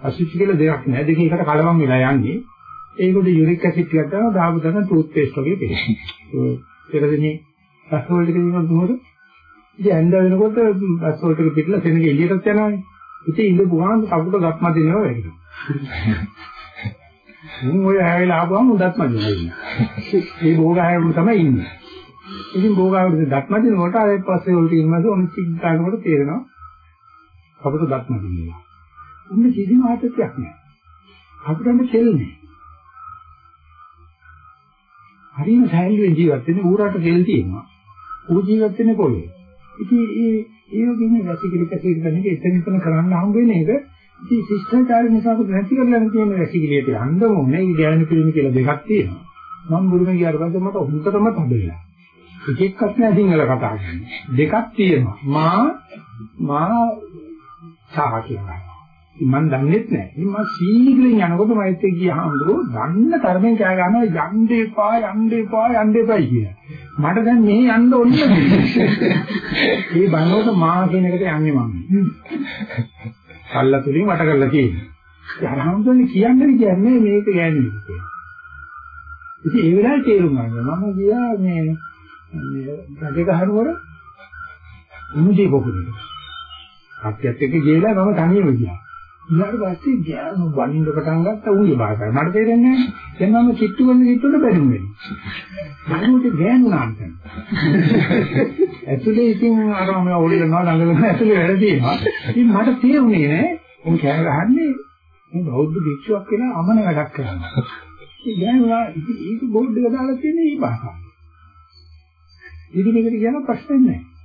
අසුචි කියලා දෙකක් නෑ දෙකේ එකට කලවම් වෙලා යන්නේ. ඒකට යුරික් ඇසිඩ් ටිකක් දාලා දාපු තැන ටූත් පේස්ට් වගේ පේනවා. පෙරදිනේ රසවල ටික දිනන දුවර ඉතින් ඇඳ වෙනකොට රසවල ටික පිටලා සෙනග එළියටත් යනවානේ. ඉතින් ඉඳ පුහාම කපුට ගත් මදිනවා වැඩි. මුන් ඔය හැවෙලා ආපුවම උදත් මදිනවා. ඒ භෝගායම තමයි ඉන්නේ. ඉතින් භෝගායමට දත් මදිනකොට ආයෙත් පස්සේ වල තියෙනවාද ඔන්න චික් ගන්නකොට තේරෙනවා කපුට දත් මදිනවා. උන්නේ කිසිම ආතතියක් නැහැ. කපුටන්ට කෙල්නේ. හරිම සැහැල්ලුවෙන් ජීවත් වෙන්නේ ඌරට තෙල් තියෙනවා. ඌ ජීවත් වෙන්නේ පොළේ. ඉතින් ඒ ඒ වගේ වැසිකිලි කැසිකිලි කරන එක එතන එතන කරන්න හම්බ වෙන එක ඉතින් ශිෂ්ටාචාර නිසා අපිට නැති කරලා තියෙන වැසිකිලියට යන්න ඕනේ. ඒ ගැයන පිළිම කියලා දෙකක් තියෙනවා. මම බුරුම ගියාට පස්සේ මට හුඟටම තදෙලා. එක එක්කත් නෑ සිංහල කතා කරන්නේ. දෙකක් තියෙනවා. මා මා සාහ කියලා. මම දන්නේත් නැහැ. ඉතින් මම සීග්‍රෙන් යනකොට එක්ක ගියාමලු දන්න තරමෙන් කෑ ගන්නවා යන්න එපා යන්න එපා යන්න එපා කියලා. මට දැන් මෙහි යන්න ඕන [laughs] ඒ බනෝට මා කියන එකට යන්නේ මම. සල්ලා තුලින් වට කරලා තියෙන්නේ. යරහම්තුනේ කියන්නේ කියන්නේ මේක ගෑන්නේ කියලා. ඉතින් ඒ වෙලාවේ තේරුම් ගන්නවා මම ගියා මේ මේ රජගහනුවර මුජේ බොකුනේ. අපියත් එක්ක ගිහලා මම තනියම ගියා. ඊට පස්සේ ගෑනු වනින්න පටන් ගත්තා ඌගේ භාෂාව. මට තේරෙන්නේ නැහැ. දැන් මම කිට්ටු කරන කිට්ටුවට බැරිම වෙනවා. ගෑනුට ගෑනු නාන්ත. ඇතුලේ ඉතින් අර මම ඔලිරනවා ළඟ ඇතුලේ වැඩ තියෙනවා. ඉතින් මට තේරුනේ නෑ. උන් කෑ ගහන්නේ මේ බෞද්ධ භික්ෂුවක් වෙන අමන වැඩක් කරනවා. ඒ ගෑනුලා ඉතින් ඒක බෝඩ් එක දාලා තියෙන මේ භාෂාව. ඉතින් මේකට කියන ප්‍රශ්නේ නැහැ.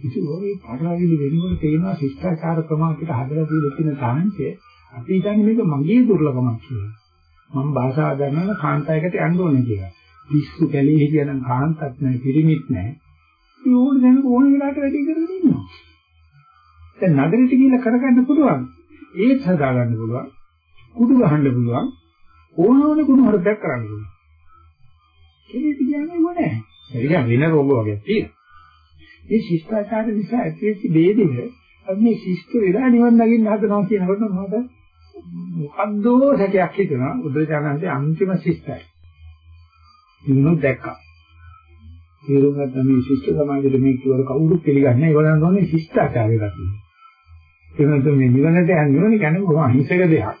ඉතින් ඔය පාරාවිලි වෙනකොට තේනවා ශිෂ්ටාචාර ක්‍රම අපිට හදලා දීලා තියෙන තාන්තය අපි හිතන්නේ මේක මගේ දුර්ලභමක් කියලා. මම භාෂාව දන්නවන කාන්තයකට යන්න ඕනේ කියලා. පිස්සු කැලේ හිටියනම් කාන්තක් නැහැ, පිරිමිත් නැහැ. ඒ ඕන දැන ඕන වෙලාවට වැඩි කරගෙන ඉන්නවා. දැන් නගරෙට ගිහිල්ලා කරගන්න පුළුවන්. ඒත් හදාගන්න පුළුවන්. කුඩු ගහන්න පුළුවන්. ඕන ඕන කුඩු හරපයක් කරන්න පුළුවන්. කෙනෙක් කියන්නේ මොනේ? ඒක වෙන රෝග වගේ තියෙනවා. මේ ශිෂ්ටාචාර නිසා ඇතිවෙච්ච ભેදෙක අපි මේ ශිෂ්ට වෙලා නිවන් දකින්න හදනවා කියනකොට මොකද මොකද්දෝ සැකයක් හිතෙනවා බුදුචානන්සේ අන්තිම ශිෂ්ටයි. දිනුනොත් දැක්කා. තේරුම් ගත්ත මේ ශිෂ්ට සමාජයේ මේ කියවල කවුරුත් පිළිගන්නේ නැහැ. ඒගොල්ලන් ඕනේ ශිෂ්ටාචාරය දකින්න. ඒ වෙනතු මේ නිවනට යන්නේ කියන්නේ බොහොම අහිංසක දෙයක්.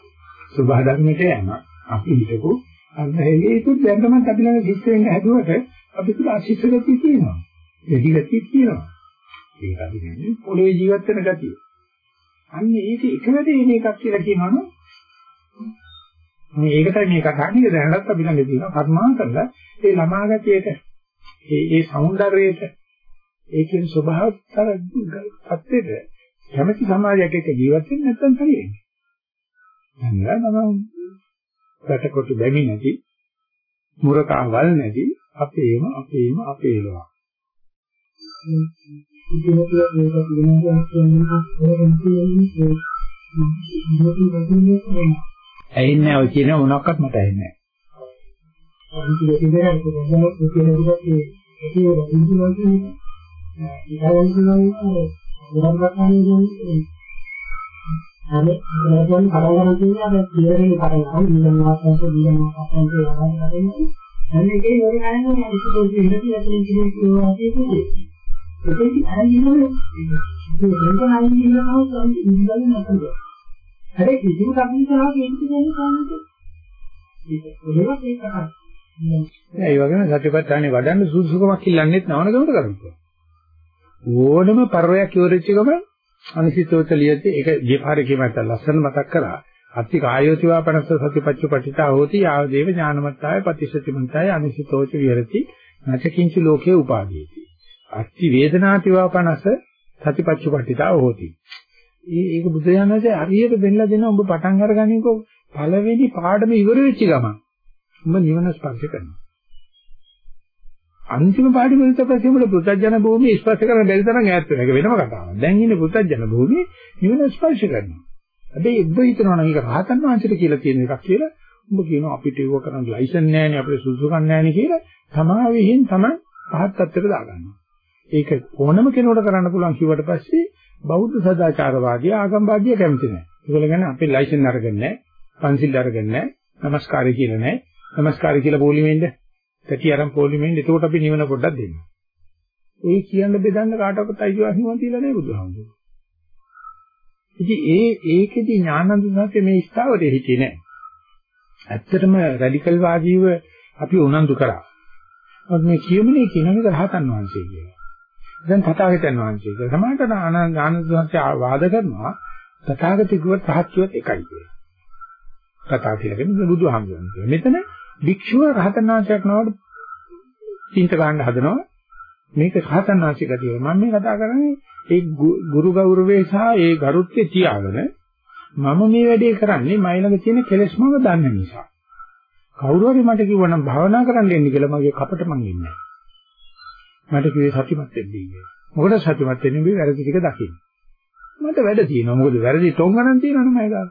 සබහා ධර්මයට යෑම. අපි හිතකෝ අන්න ඒක දැන් තමයි අපි ළඟ ශිෂ්ට වෙන්න හැදුවට අපි තුල අශිෂ්ට ගතිය තියෙනවා. වැඩි ගතියක් තියෙනවා. ඒක අපි කියන්නේ පොළොවේ ජීවත් වෙන ගතිය. අන්න ඒක එක වැඩේ එන එකක් කියලා කියනවනේ. මේ ඒකටයි මේ කතාවේ දැනගත්ත අපි ළඟ තියෙනවා කර්මා කරලා ඒ ළමා ගතියට ඒ ඒ సౌందර්යයට ඒකේ ස්වභාවතර සත්‍යෙට කැමැති සමාජයක එක ජීවත් වෙන්න නැත්නම් හරියන්නේ. නෑ මම රටකොට බැමි නැති මුරකාවල් නැති අපේම අපේම අපේලවා. ඉතින් මේක පිළිගන්නවා කියන්නේ ඇයින්නේ ඔය කියන මොනක්වත් මට ඇයින්නේ අනේ ගොඩක් කරගෙන තියෙනවා පියරේ කරනවා ඊළඟට ඊළඟට ඊළඟට යනවා අනේ ඒකේ නෝර ගන්න යන ඉස්සරහ ඉඳි ඇතුලේ කියන ඒවා තියෙන්නේ ඒකයි අයිනෝ ඒක දෙන්න අයින් ඉන්නවා තමයි ඉඳලා නැතුව හරි කිසිම කම්පියුටර් එකක් එන්නේ නැහැ ඒක ඒක ඒ වගේම සත්‍යපට්ඨානේ වඩන්න සුදුසුකමක් ඉල්ලන්නෙත් නවනකමට කරන්නේ. ඕනම පරවයක් ඉවරෙච්ච ගම අනිසිතෝත ලියති ඒක දීපාරේ කියමත් ලස්සන මතක් කරා. අත්ති කායෝතිවා පනස සතිපච්චපටිතා හෝති යාව දේව ඥානමත්තාය ප්‍රතිශතිමන්තාය අනිසිතෝච විහෙරති නැචකින්ච ලෝකේ උපාදීති. අත්ති වේදනාතිවා පනස සතිපච්චපටිතා හෝති. ඒ ඒක බුදුරජාණන්සේ හරියට දෙන්නලා දෙන ඔබ පටන් අරගනිකෝ පළවෙනි පාඩම ඉවර වෙච්ච ගමන් ඔබ නිවන ස්පර්ශ කරනවා. අන්තිම පාඩම වලට පස්සේ උඹට පුත්තජන භූමිය ස්පර්ශ කරන්න බැරි තරම් ඈත් වෙනවා. ඒක වෙනම කතාවක්. දැන් ඉන්නේ පුත්තජන භූමිය නිවන ස්පර්ශ කරනවා. හැබැයි ඔබ හිතනවා නම් ඒක රහතන් වහන්සේට කියලා තියෙන එකක් කියලා ඔබ කියනවා අපිට ඒව කරන්න ලයිසන් නැහැ නේ අපිට සුදුසුකම් නැහැ නේ කියලා තමා විහිං තමයි පහත් තත්ත්වයට දාගන්නවා. ඒක ඕනම කෙනෙකුට කරන්න පුළුවන් කිව්වට පස්සේ බෞද්ධ සදාචාරවාදී ආගම්වාදී කැමති නැහැ. ඒගොල්ලෝ කියන්නේ අපි ලයිසන් අරගන්නේ නැහැ. පන්සිල් අරගන්නේ නැහැ. নমස්කාරය කියලා නැහැ. নমස්කාරය කියලා පොලිමෙන්ද? සැටි අරන් පොලිමෙන්ද? එතකොට අපි නිවන පොඩ්ඩක් දෙන්න. ඒ කියන්න බෙදන්න කාටවත් අයිතිවාසිකම් තියලා නැහැ බුදුහාමුදුරුවෝ. ඉතින් ඒ ඒකෙදි ඥානන්ද සත්‍ය මේ ස්ථාවරයේ හිටියේ නැහැ. ඇත්තටම රැඩිකල් වාදීව අපි උනන්දු කරා. මොකද මේ කියමුනේ කියන එක රහතන් වහන්සේ කියලා. දැන් තථාගතයන් වහන්සේ කියලා. සමානට ආනන්ද සත්‍ය වාද කරනවා තථාගත කිව්වත් රහත් කිව්වත් එකයි කියලා. කතා කියලා කියන්නේ බුදුහාමුදුරන් කියලා. මෙතන භික්ෂුව රහතන් වහන්සේක් නවට චින්ත ගන්න හදනවා. මේක රහතන් වහන්සේ ගතිය. මම මේ කතා කරන්නේ ඒ ගුරු ගෞරවයේ සහ ඒ ගරුත්වයේ තියාගෙන මම මේ වැඩේ කරන්නේ මයිලඟ තියෙන කෙලෙස් මම දන්න නිසා. කවුරු හරි මට කිව්වනම් භාවනා කරන්න එන්න කියලා මගේ කපට මං ඉන්නේ මට කිව්වේ සතිමත් වෙන්න කියලා. මොකද සතිමත් වෙන්නේ මේ වැරදි ටික දකින්න. මට වැඩ තියෙනවා. මොකද වැරදි තොංගණන් තියෙනවනේ මම ගාව.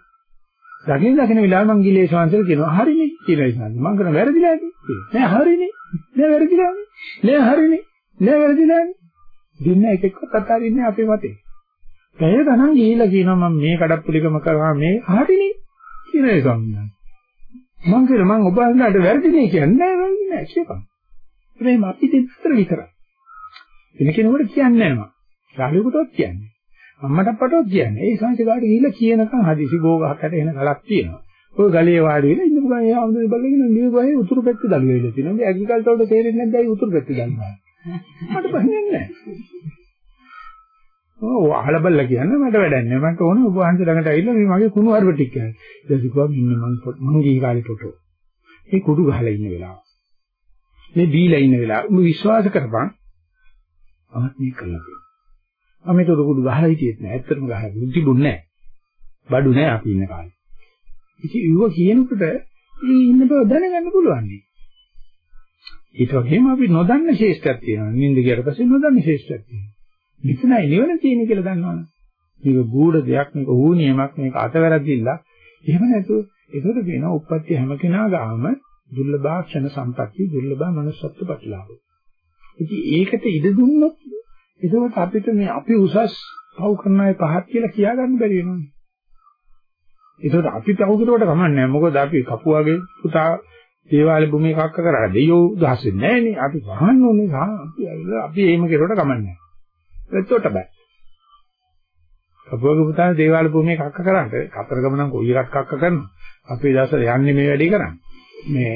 දකින්න දකින්න වෙලාව මං ගිලේ ශාන්සල කියනවා හරිනේ කියලා ඉස්සන්. මං කරන වැරදිලානේ. නෑ හරිනේ. නෑ වැරදිලානේ. නෑ හරිනේ. නෑ වැරදිලානේ. දින්න එක එක්ක අතාරින්නේ අපේ මතේ. පැය ගණන් ගිහිල්ලා කියනවා මම මේ කඩප්පුලිකම කරා මේ හරිනේ කියන එක ගන්නවා. මං කියන මං ඔබ අහන්නට වැරදිනේ කියන්නේ නෑ වැරදි නෑ කියපන්. එහෙනම් අපි දෙතර විතරයි. වෙන කෙනෙකුට කියන්නේ නෑ මම. සාලියෙකුටවත් කියන්නේ. අම්මට අප්පටවත් කියන්නේ. ඒ සංසිකාට ගිහිල්ලා කියනකම් හදිසි ගෝගහකට එන ගලක් තියෙනවා. ඔය ගලේ වාඩි වෙලා ඉන්න පුළුවන් එයා අමුදේ බලගෙන මේ ගහේ උතුරු පැත්ත දළු වෙලා තියෙනවා. මේ ඇග්‍රිකල්චර් වලට තේරෙන්නේ නැද්ද ඒ උතුරු පැත්ත දළුවා. මට බහින්නේ නැහැ. ඔව් අහලබල්ලා කියන්නේ මට වැඩක් නැහැ. මට ඕනේ ඔබ වහන්සේ ළඟට ඇවිල්ලා මේ මගේ කුණු හර්බ ටික කියන්න. ඊට පස්සේ කිව්වා ඉන්න මං මං ගිහි කාලේ ෆොටෝ. මේ කුඩු ගහලා ඉන්න වෙලාව. මේ බීලා ඉන්න වෙලාව. උඹ විශ්වාස කරපන්. අමත් මේ කළා කියලා. මම මේක කුඩු ගහලා හිටියෙත් නෑ. ඇත්තටම ගහලා තිබුණේ නෑ. බඩු නෑ අපි ඉන්න කාලේ. ඉතින් ඌව කියනකොට ඒ ඉන්න බව දැනගන්න පුළුවන්. ඊට වගේම අපි නොදන්න ශේෂ්ඨයක් තියෙනවා. නින්ද ගියට පස්සේ නොදන්න ශේෂ්ඨයක් තියෙනවා. මෙතනයි නිවන තියෙන කියලා දන්නවනේ. මේක ගූඪ දෙයක් මේක ඌනියමක් මේක අතවැරදිල්ලක්. එහෙම නැතුව ඒකට කියනවා උප්පත්ති හැම කෙනා ගාම දුර්ලභාක්ෂණ සම්පatti දුර්ලභ manussත්ව ප්‍රතිලාභ. ඉතින් ඒකට ඉඩ දුන්නොත් ඒකවත් අපිට මේ අපි උසස් පව් කරන අය පහත් කියලා කියාගන්න බැරි වෙනවනේ. ඒකට අපි පව් කරුවට කමන්නේ නැහැ. මොකද අපි කපුවාගේ පුතා දේවාලේ භූමිය කක්ක කරලා දෙයෝ දහස් වෙන්නේ නැහැ නේ. අපි වහන්න ඕනේ. අපි අපි එහෙම කරුවට කමන්නේ නැහැ. එතකොට බෑ. කපුවගේ පුතා දේවාල භූමිය කක්ක කරාට කතරගම නම් කොයි එකක් කක්ක කරනවා. අපේ දවසට යන්නේ මේ වැඩේ කරන්නේ. මේ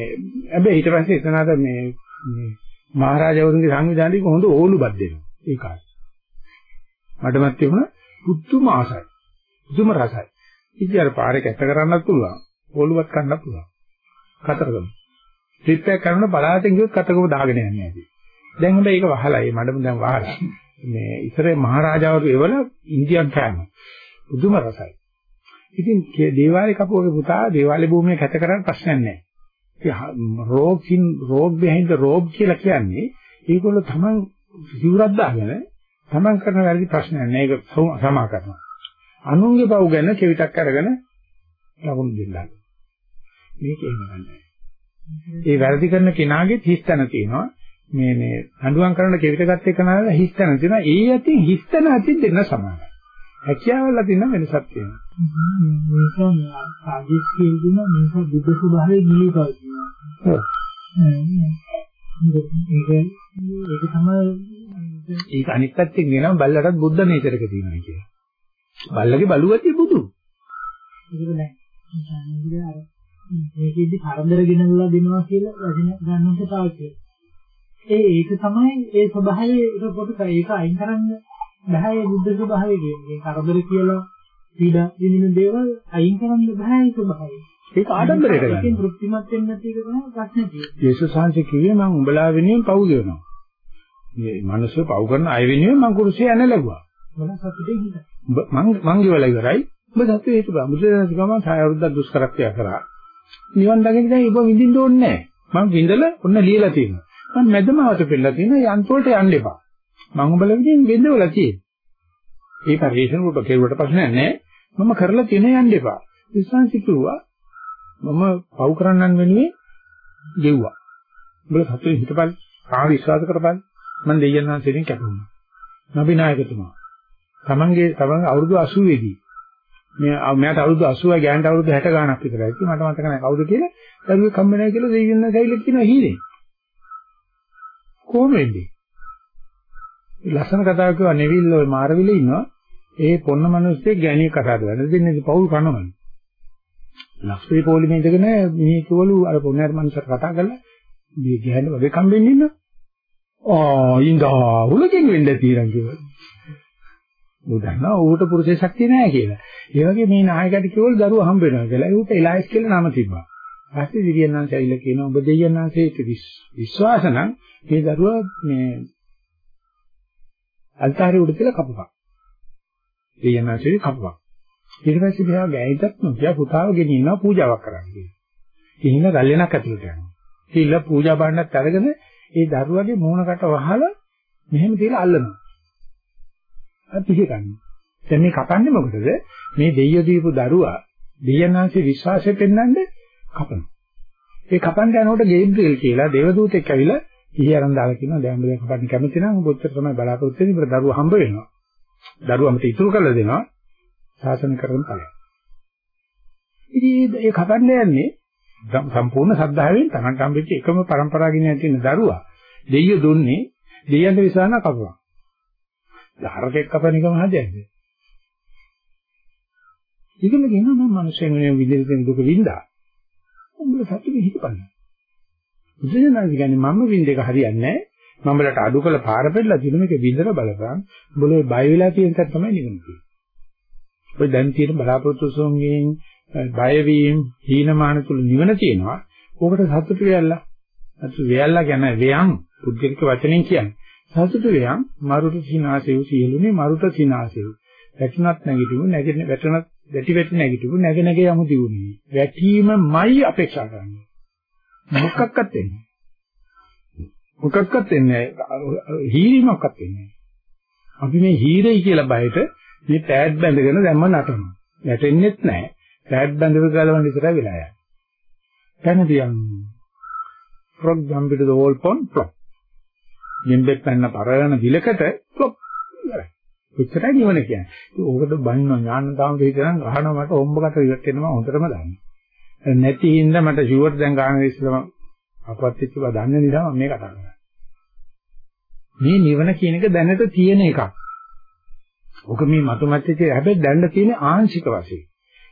හැබැයි ඊට පස්සේ එතනට මේ මේ මහරජවරුන්ගේ සංවිධානයේ හොඳ ඕලුබක් දෙනවා. ඒ කාලේ. මටමත් තිබුණා පුදුම ආසයි. පුදුම රසයි. ඉතින් අර පාරේ කැත කරන්නත් පුළුවන්. ඕලුවක් ගන්නත් පුළුවන්. කතරගම. ට්‍රිප් එක කරන බලාගෙන ගියොත් කතරගම දාගෙන යන්නේ නැති. දැන් හොඳ ඒක වහලා. ඒ මඩම දැන් වහලා. මේ ඉතරේ මහරජාවරු එවල ඉන්දියන් කෑම. පුදුම රසයි. ඉතින් දේවාලේ කපුවගේ පුතා දේවාලේ භූමිය කැත කරන්න ප්‍රශ්නයක් නැහැ. ඉතින් රෝගින් රෝග behind the robe කියලා කියන්නේ ඒගොල්ලෝ තමන් සිවුරක් දාගෙන තමන් කරන වැරදි ප්‍රශ්නයක් නෑ ඒක සමා කරනවා. අනුන්ගේ පව් ගැන කෙවිතක් අරගෙන ලකුණු දෙන්නා. මේක එහෙම නෑ. ඒ වැරදි කරන කෙනාගේ හිස්තන තියෙනවා. මේ මේ අඬුවම් කරන කෙවිත ගත්ත එක නෑ හිස්තන තියෙනවා. ඒ අතින් හිස්තන අතින් දෙන්න සමානයි. හැකියාවල තියෙන වෙනසක් තියෙනවා. මේක සාජිස් කියන මේක බුද්ධ ස්වභාවයේ නිලිපල් කියනවා. ඒක ඒක තමයි ඒක අනිත් පැත්තෙන් කියනවා බල්ලටත් බුද්ධ නේචරක තියෙනවා කියලා. බල්ලගේ බලුවතිය බුදු. ඒක නෑ. අර මේකෙදි කරදර ගෙනල්ලා දෙනවා කියලා වචන ගන්නකොට පාවිච්චි. ඒ ඒක තමයි ඒ ස්වභාවයේ ඒක පොත ඒක අයින් කරන්න බෑ බුද්ධ ස්වභාවය කියන්නේ. කරදර කියලා පීඩා විඳින දේවල් අයින් කරන්න බෑ ඒ ස්වභාවය. ඒක ආඩම්බරයට ගන්න. ඒකෙන් තෘප්තිමත් වෙන්න නැති එක තමයි ප්‍රශ්නේ තියෙන්නේ. යේසුස් වහන්සේ කිව්වේ මම උඹලා වෙනුවෙන් පව් දෙනවා. මේ මිනිස්සු පව් කරන අය වෙනුවෙන් මම කුරුසිය ඇන ලැබුවා. මොන සතුටේ හිත. මං මං ගෙවලා ඉවරයි. ඔබ සතුටේ හිටපන්. මුද්‍රණස් ගම සාය අවුරුද්දක් දුෂ්කරත්වය කරා. නිවන් දකින්න දැන් ඔබ විඳින්න ඕනේ නැහැ. මං විඳලා ඔන්න ලියලා තියෙනවා. මම මැදම අවත පෙන්නලා තියෙනවා යන්ත්‍රවලට යන්න එපා. මං උඹලා විදිහින් වෙන්නවලා තියෙන්නේ. ඒ පරිශන ඔබ කෙරුවට ප්‍රශ්නයක් නැහැ. මම කරලා තියෙන යන්න එපා. විශ්වාසී කිව්වා මම පව් කරන්නන් වෙනුවෙන් ගෙව්වා. උඹලා සතුටින් හිටපන්. ආ විශ්වාස කරපන්. මම දෙයයන් වහන්සේගෙන් කැපුණා. නබිනායකතුමා. තමන්ගේ තමන් අවුරුදු 80 දී මේ මෑට අවුරුදු 80යි ගෑනට අවුරුදු 60 ගාණක් විතරයි. ඉතින් මට මතක නැහැ කවුද කියලා. දරුවෙක් හම්බ නැහැ කියලා දෙවියන් සෛලෙක් කියනවා හීනේ. කොහොම වෙන්නේ? ලස්සන කතාවක් කිව්වා නෙවිල් ඔය මාරවිලේ ඉන්නවා. ඒ පොන්න මිනිස්සේ ගෑණිය කතා කරලා දෙන්නේ පවුල් කනවනේ. ලක්ෂ්මී පොලිමේ ඉඳගෙන මේ කිවලු අර පොන්නර මනුස්සර කතා කරලා මේ ගෑනු වගේ කම්බෙන් ඉන්නවා. ආ ඉඳා උලකින් වෙන්න තියෙනවා කියලා. උදන්නා ඌට පුරුෂේ ශක්තිය නැහැ කියලා. ඒ වගේ මේ නායකයට කිව්වල දරුවා හම්බ වෙනවා කියලා. ඌට එලයිස් කියලා නම තිබ්බා. ඊපස්සේ දිව්‍යඥාන්සයිල කියනවා ඔබ දෙවියන්ාන්සේට විශ්වාස නම් මේ දරුවා මේ අල්තාරේ උඩ තියලා කපපන්. දෙයනාසේ කපපන්. ඊට පස්සේ මෙයා ගෑයිටත් නොකිය පුතාව ගෙනියනවා පූජාවක් කරන්න කියලා. ඉන්න ගල්ලෙනක් ඇතුළට යනවා. කියලා පූජා භාණ්ඩත් අරගෙන ඒ දරුවගේ මූණකට වහලා මෙහෙම තියලා අල්ලනවා. අර පිළිගන්නේ. දැන් මේ කපන්නේ මොකටද? මේ දෙයිය දීපු දරුවා දෙයනාසේ විශ්වාසය පෙන්වන්න කපනවා. ඒ කපන්න යනකොට ගේබ්‍රියල් කියලා දේවදූතෙක් ඇවිල්ලා ඉහි අරන් දාලා කියනවා දැන් ඔබ කපන්න කැමති නම් ඔබ උත්තර තමයි බලාපොරොත්තු වෙන්නේ. ඉතින් දරුවා හම්බ වෙනවා. දරුවමට ඉතුරු කරලා දෙනවා. ශාසන කරන ඵලය. ඉතින් ඒ කපන්න යන්නේ සම්පූර්ණ සද්ධාවෙන් තමන් හම්බෙච්ච එකම પરම්පරාවකින් ඇති වෙන දරුවා දෙයියෝ දුන්නේ දෙයියන්ට විසාන කපුවා. හරකෙක් කපන එකම හදන්නේ. ඉතින් කියනවා මම මිනිස්සුන් වෙන විදිහට දුක විඳා. උඹලා සතුටු හිතපන්න. බුදුසෙනාද කියන්නේ මම විඳ එක හරියන්නේ නැහැ. මමලට අඩු කළ පාර පෙරලා දින මේක විඳලා බලපන්. උඹලා බය වෙලා තියෙන තත් තමයි නිවන තියෙන්නේ. ඔය දැන් තියෙන බලාපොරොත්තු සෝංගෙන් බය වීම, හීනමාන තුල නිවන තියෙනවා. ඕකට සතුටු වෙයල්ලා. සතුටු වෙයල්ලා කියන්නේ වේයන් පුද්ගලික වචනෙන් කියන්නේ. සතුටු වේයන් මරුට සිනාසෙව් සියලුනේ මරුට සිනාසෙව්. වැටුණත් නැගිටිමු නැගෙන වැටුණත් වැටි වැටි නැගිටිමු නැග නැග යමු දියුනේ. වැටීමමයි අපේක්ෂා කරන්නේ. මොකක්වත් වෙන්නේ. මොකක්වත් වෙන්නේ හීරීමක්වත් වෙන්නේ. අපි මේ හීරෙයි කියලා බයට මේ පෑඩ් බැඳගෙන දැම්ම නටනවා. වැටෙන්නෙත් නැහැ. පෑඩ් බැඳව ගලවන්න විතරයි වෙලා යන්නේ. පැනදියම්. frog jump into the wall pond flop. ගෙම්බෙක් පැන්න පරවන විලකට flop. ඉවරයි. එච්චරයි නිවන කියන්නේ. ඒක ඕකට බනිනවා ඥානදාම දෙවියන් අහනවා මට ඔම්බකට ඉවත් වෙනවා හොඳටම දන්නේ. නැති හින්දා මට ෂුවර් දැන් ගන්න ඉස්සෙල්ලම අපවත් වෙච්ච බව දන්න නිසා මම මේ කතා කරන්නේ. මේ නිවන කියන එක දැනට තියෙන එකක්. ඔක මේ මතු මැච්චේ හැබැයි දැන්න තියෙන ආංශික වශයෙන්.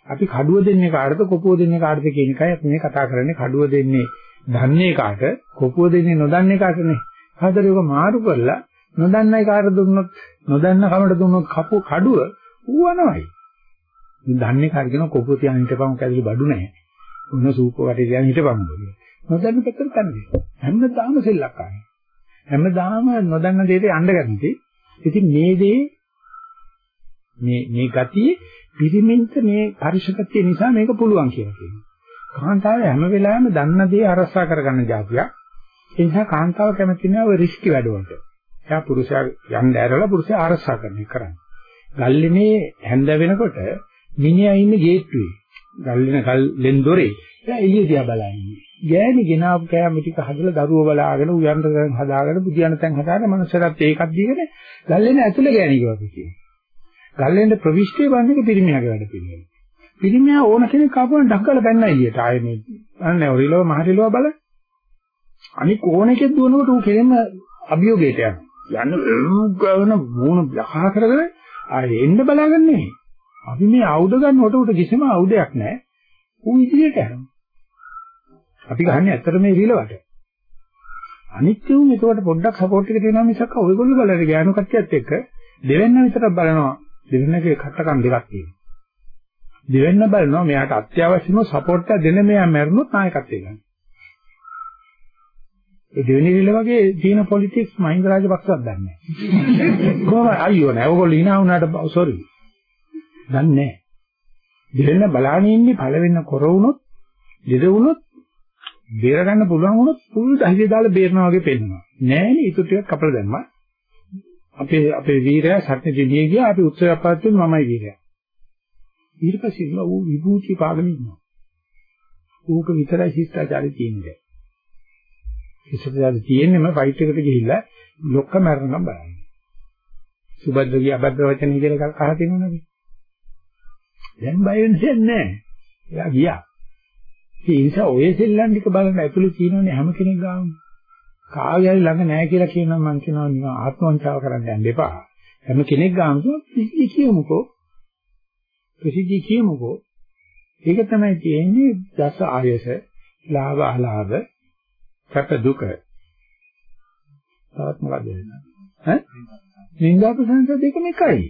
අපි කඩුව දෙන්නේ කාටද කොපුව දෙන්නේ කාටද කියන එකයි අපි මේ කතා කරන්නේ කඩුව දෙන්නේ දන්නේ කාට කොපුව දෙන්නේ නොදන්නේ කාටනේ. හතරේක මාරු කරලා නොදන්නයි කාට දුන්නොත් නොදන්න කමට දුන්නොත් කපු කඩුව ඌවනවයි. දන්නේ කාට කියන කොපුව තියන් හිටපම් කැදලි බඩු නැහැ. ඔන්න සූප වටේ තියන් හිටපම් බඩු. නොදන්න පැත්තට කන්නේ. හැමදාම සෙල්ලක්කාරයි. හැමදාම නොදන්න දෙයට යන්න ගන්නති. ඉතින් මේ දේ මේ මේ ගතිය පිරිමින්ට මේ පරිශකතිය නිසා මේක පුළුවන් කියලා කියනවා. කාන්තාව හැම වෙලාවෙම දන්න දේ අරසා කරගන්න જાතියක්. ඒ නිසා කාන්තාව කැමති නෑ ඔය රිස්කි වැඩවලට. එයා පුරුෂයා යන්න ඇරලා පුරුෂයා අරසා කරන එක කරන්නේ. ගල්ලේ හැන්ද වෙනකොට මිනිහා ඉන්නේ ගේට්ටුවේ. ගල්ලෙන ගල් ලෙන් දොරේ. එයා එළිය දිහා බලන්නේ. ගෑණි ගෙනාවු කෑම ටික හදලා දරුවෝ බලාගෙන උයන්ට දැන් හදාගෙන බුදියන තැන් හදාගෙන මනුස්සයරත් ඒකක් දීගෙන ගල්ලෙන ඇතුලේ ගෑණි කිව්වා කියනවා. ගල්ලෙන්ද ප්‍රවිෂ්ඨය වන්නේ පිරිමියාගේ වැඩ පිළිවෙල. පිරිමියා ඕන කෙනෙක් ආපුවම ඩක්කල බැන්න එළියට. ආයේ මේ අනේ ඔරිලව මහරිලව බල. අනික ඕන එකෙක් දුවනකොට ඌ කෙරෙන්න අභියෝගයට යනවා. යන්න ගවන වුණ යහා කරගෙන ආයේ එන්න බලාගන්නේ. අපි මේ ආයුධ ගන්නකොට උට කිසිම ආයුධයක් නැහැ. ඌ ඉදිරියට යනවා. අපි ගහන්නේ ඇත්තට මේ රිලවට. අනිත්‍ය උන් ඒකට පොඩ්ඩක් සපෝට් එක දෙනවා මිසක් ඔයගොල්ලෝ බලන්නේ ගෑනු කට්ටියත් එක්ක දෙවෙන්න විතරක් බලනවා. දෙවෙන්නගේ කටකම් දෙකක් තියෙනවා. දෙවෙන්න බලනවා මෙයාට අත්‍යවශ්‍යම සපෝට් එක දෙන්න මෙයා මැරුණොත් නායකත්වය ගන්න. ඒ දෙවෙනි රිල වගේ චීන පොලිටික්ස් මහින්ද රාජපක්ෂවත් දන්නේ නැහැ. කොහොමද අයියෝ නෑ. ඕගොල්ලෝ hina වුණාට සෝරි. දන්නේ නැහැ. දෙවෙන්න බලාගෙන ඉන්නේ පළවෙන්න කර වුණොත්, දෙද වුණොත් බේර ගන්න පුළුවන් වුණොත් පුල් දහිය දාලා බේරනවා වගේ පෙන්නනවා. නෑනේ ඊට ටිකක් කපලා දැම්මා. අපේ අපේ වීරයා සත්‍ය දෙවිය ගියා අපි උත්සවයක් පවත්වුවේ මමයි වීරයා. ඊට පස්සේ ඉන්නවා ඌ විභූති පාගම ඉන්නවා. ඌක විතරයි ශිෂ්ටාචාරය තියෙන්නේ. ශිෂ්ටාචාරය තියෙන්නේම ෆයිට් එකට ගිහිල්ලා ලොක්ක මරණම් බලන්න. සුබද්දගේ අබද්ද වචන කියලා එකක් අහලා තියෙනවනේ. දැන් බය වෙන්නේ නැහැ. එයා ගියා. ඒ නිසා ඔය සෙල්ලම් ටික බලන්න ඇතුලේ තියෙනවනේ හැම කෙනෙක් ගාම. කාගේරි ළඟ නැහැ කියලා කියනවා මම කියනවා නිකන් ආත්මවංචාව කරන්න යන්න එපා. හැම කෙනෙක් ගාම ප්‍රසිද්ධිය කියමුකෝ. ප්‍රසිද්ධිය කියමුකෝ. ඒක තමයි තියෙන්නේ දස ආයස, ලාභ අලාභ, සැප දුක. තවත් මොකද වෙන්නේ? ඈ? නින්දා ප්‍රශංසා දෙකම එකයි.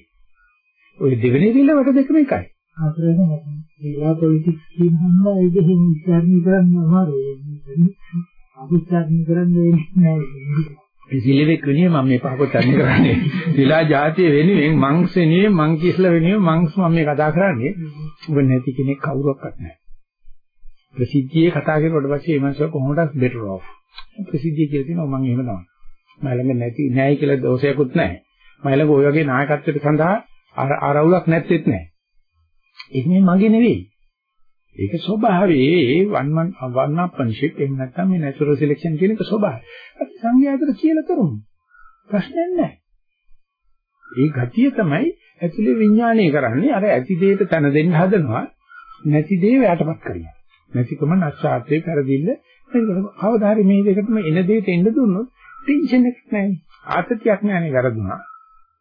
ওই දෙවෙනි රිලවට දෙකම එකයි. හතරෙන් නැති. ඒලා පොලිටික්ස් කියනහම ඒක හිම විචාරණය කරන්න අමාරුයි. අනුචාරණය කරන්න වෙන්නේ නැහැ. පිසිලෙක් වෙන්නේ මම මේ පහකොච්චරණය කරන්නේ. විලා જાතිය වෙනුවෙන් මංස් වෙනුවෙන් මං කියලා වෙනුවෙන් මංස් මම මේ කතා කරන්නේ. ඔබ නැති කෙනෙක් කවුරක්වත් නැහැ. ප්‍රසිද්ධියේ කතා කරනකොට පස්සේ ඒ මනුස්සයා කොහොමදක් බෙටර් ඔෆ්. ප්‍රසිද්ධිය කියලා කියනවා මම එහෙම තමයි. මලඟ නැති නැහැ කියලා දෝෂයක්වත් නැහැ. මලඟ ওই වගේ නායකත්වයට සඳහා ආරවුලක් නැත්තේත් නැහැ. ඒක මේ මගේ නෙවෙයි. ඒක ස්වභාවයේ ඒ වන්මන් වන්නප්පන්ෂිප් එහෙම නැත්නම් මේ නැචරල් සිලෙක්ෂන් කියන එක ස්වභාවය. අපි සංඝයාතට කියලා කරමු. ප්‍රශ්නයක් නැහැ. ඒ ගතිය තමයි ඇතුලේ විඥානය කරන්නේ අර ඇති දෙයට තන දෙන්න හදනවා නැති දේ වැටපත් කරනවා. නැතිකම නැස්සාර්ථේ පෙරදිල්ල කවදා හරි මේ දෙකටම එන දෙයට එන්න දුන්නොත් ටෙන්ෂන් එකක් නැහැ. ආතතියක් නැහැ වැරදුනා.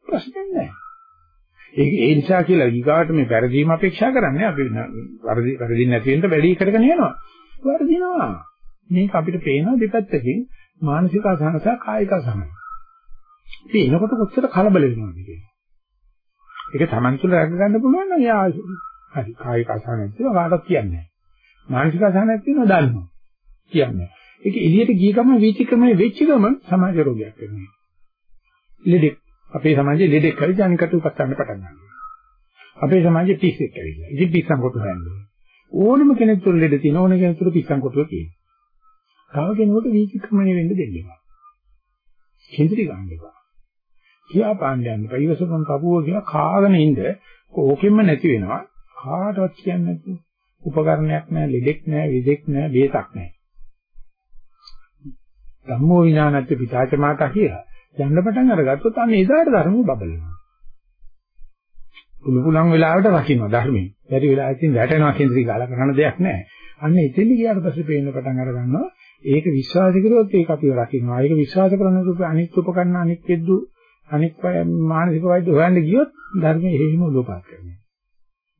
ප්‍රශ්නයක් නැහැ. ඒක ඒ නිසා කියලා ඊගාට මේ වැරදීම අපේක්ෂා කරන්නේ අපි වැරදි වැරදින් නැති වෙන්න වැඩි කරගෙන යනවා. වැරදිනවා. මේක අපිට පේනවා දෙපැත්තකින් මානසික අසහන සහ කායික අසහන. ඉතින් එනකොට කොච්චර කලබල වෙනවද කියන්නේ. ඒක Taman තුල රැක ගන්න පුළුවන් නම් යා හරි කායික අසහනක් තියෙනවා කාටවත් කියන්නේ නැහැ. මානසික අසහනක් තියෙනවා දන්නවා. කියන්නේ. ඒක එළියට ගිය ගමන් වීතික්‍රමයේ වෙච්ච ගමන් සමාජ රෝගයක් වෙනවා. ලෙඩෙක් අපේ සමාජයේ ලෙඩෙක් හරි ජානිකට උපස්සන්න පටන් ගන්නවා. අපේ සමාජයේ පිස්සෙක් ඇවිල්ලා. ඉතින් පිස්සන් කොට හොයන්නේ. ඕනම කෙනෙක් තුළ ලෙඩ තියෙන ඕන කෙනෙක් තුළ පිස්සන් කොටුව තියෙනවා. තව කෙනෙකුට වීතික්‍රමණය වෙන්න දෙන්න එපා. කේන්ද්‍රී ගන්න එපා. කියා පාණ්ඩයන් පරිවසකම් කපුව කියලා කාගෙන ඉඳ ඕකෙම නැති වෙනවා. කාටවත් කියන්නේ නැතුව. උපකරණයක් නැහැ, ලෙඩෙක් නැහැ, විදෙක් නැහැ, බේතක් නැහැ. ධම්මෝ විඥානත්‍ය පිටාච මාතා කියලා. යන්න පටන් අරගත්තොත් අන්න එදාට ධර්මය බබලනවා. පුළු පුලන් වෙලාවට රකින්න ධර්මයේ. බැරි වෙලාවකින් වැටෙනවා කියන දේ ගාලා කරන්න දෙයක් නැහැ. අන්න එතෙන්දි ගියාට පස්සේ පේන්න පටන් අර ගන්නවා. ඒක විශ්වාස කරුවොත් ඒක අපිව රකින්නවා. ඒක විශ්වාස කරනකොට අනිත් උපකරණ අනිත් කෙද්දු අනිත් මානසික වෛද්‍ය හොයන්න ගියොත් ධර්මයේ හේම උලෝපාත් කරනවා.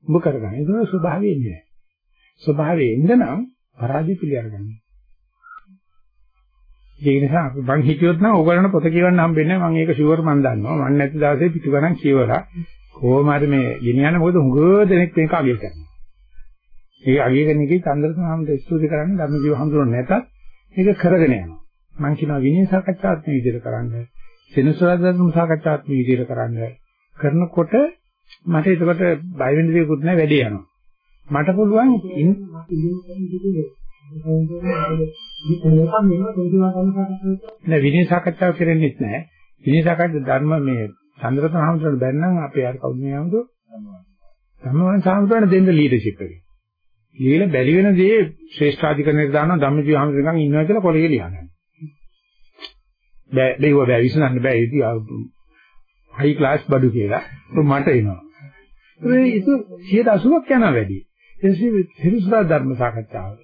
ඔබ කරගන්න. ඒක ස්වභාවයෙන් නෑ. ස්වභාවයෙන් ඉන්න නම් පරාජය පිළිඅරගන්න. ඒ නිසා අපි මං හිතියොත් නම් ඕගොල්ලන්ට පොත කියවන්න හම්බෙන්නේ නැහැ. මම ඒක ෂුවර් මන් දන්නවා. මම නැති දවසේ පිටු ගණන් කියවලා කොහොම හරි මේ ගෙනියන්න මොකද හුඟ දෙනෙක් මේක අගය කරනවා. ඒ අගය කරන එකේ චන්ද්‍රසන හම්ද ස්තුති කරන්නේ ධර්මජීව හම්දුන නැතත් මේක කරගෙන යනවා. මං කියනවා විනය සාකච්ඡාත් මේ විදිහට කරන්න. සෙනසුරාදා ධර්ම සාකච්ඡාත් මේ විදිහට කරන්න. කරනකොට මට ඒකට බය වෙන්න දෙයක්වත් නැහැ වැඩි යනවා. මට පුළුවන් නෑ විනය සාකච්ඡාව කරෙන්නෙත් නෑ. විනය සාකච්ඡා ධර්ම මේ චන්ද්‍රතන හමුදුරන බැන්නම් අපේ අර කවුද මේ හමුදු? ධම්මවංශ හමුදුරන දෙන්න ලීඩර්ෂිප් එක. ඊළ බැරි වෙන දේ ශ්‍රේෂ්ඨාධිකරණයට දානවා ධම්මජීව හමුදුරන් ඉන්නවා කියලා පොළේ ලියනවා. බෑ බෑ බෑ විසඳන්න බෑ ඉතින් හයි ක්ලාස් බඩු කියලා මට එනවා. ඒක 180ක් යනවා වැඩි. එසේ හිරුසදා ධර්ම සාකච්ඡාව.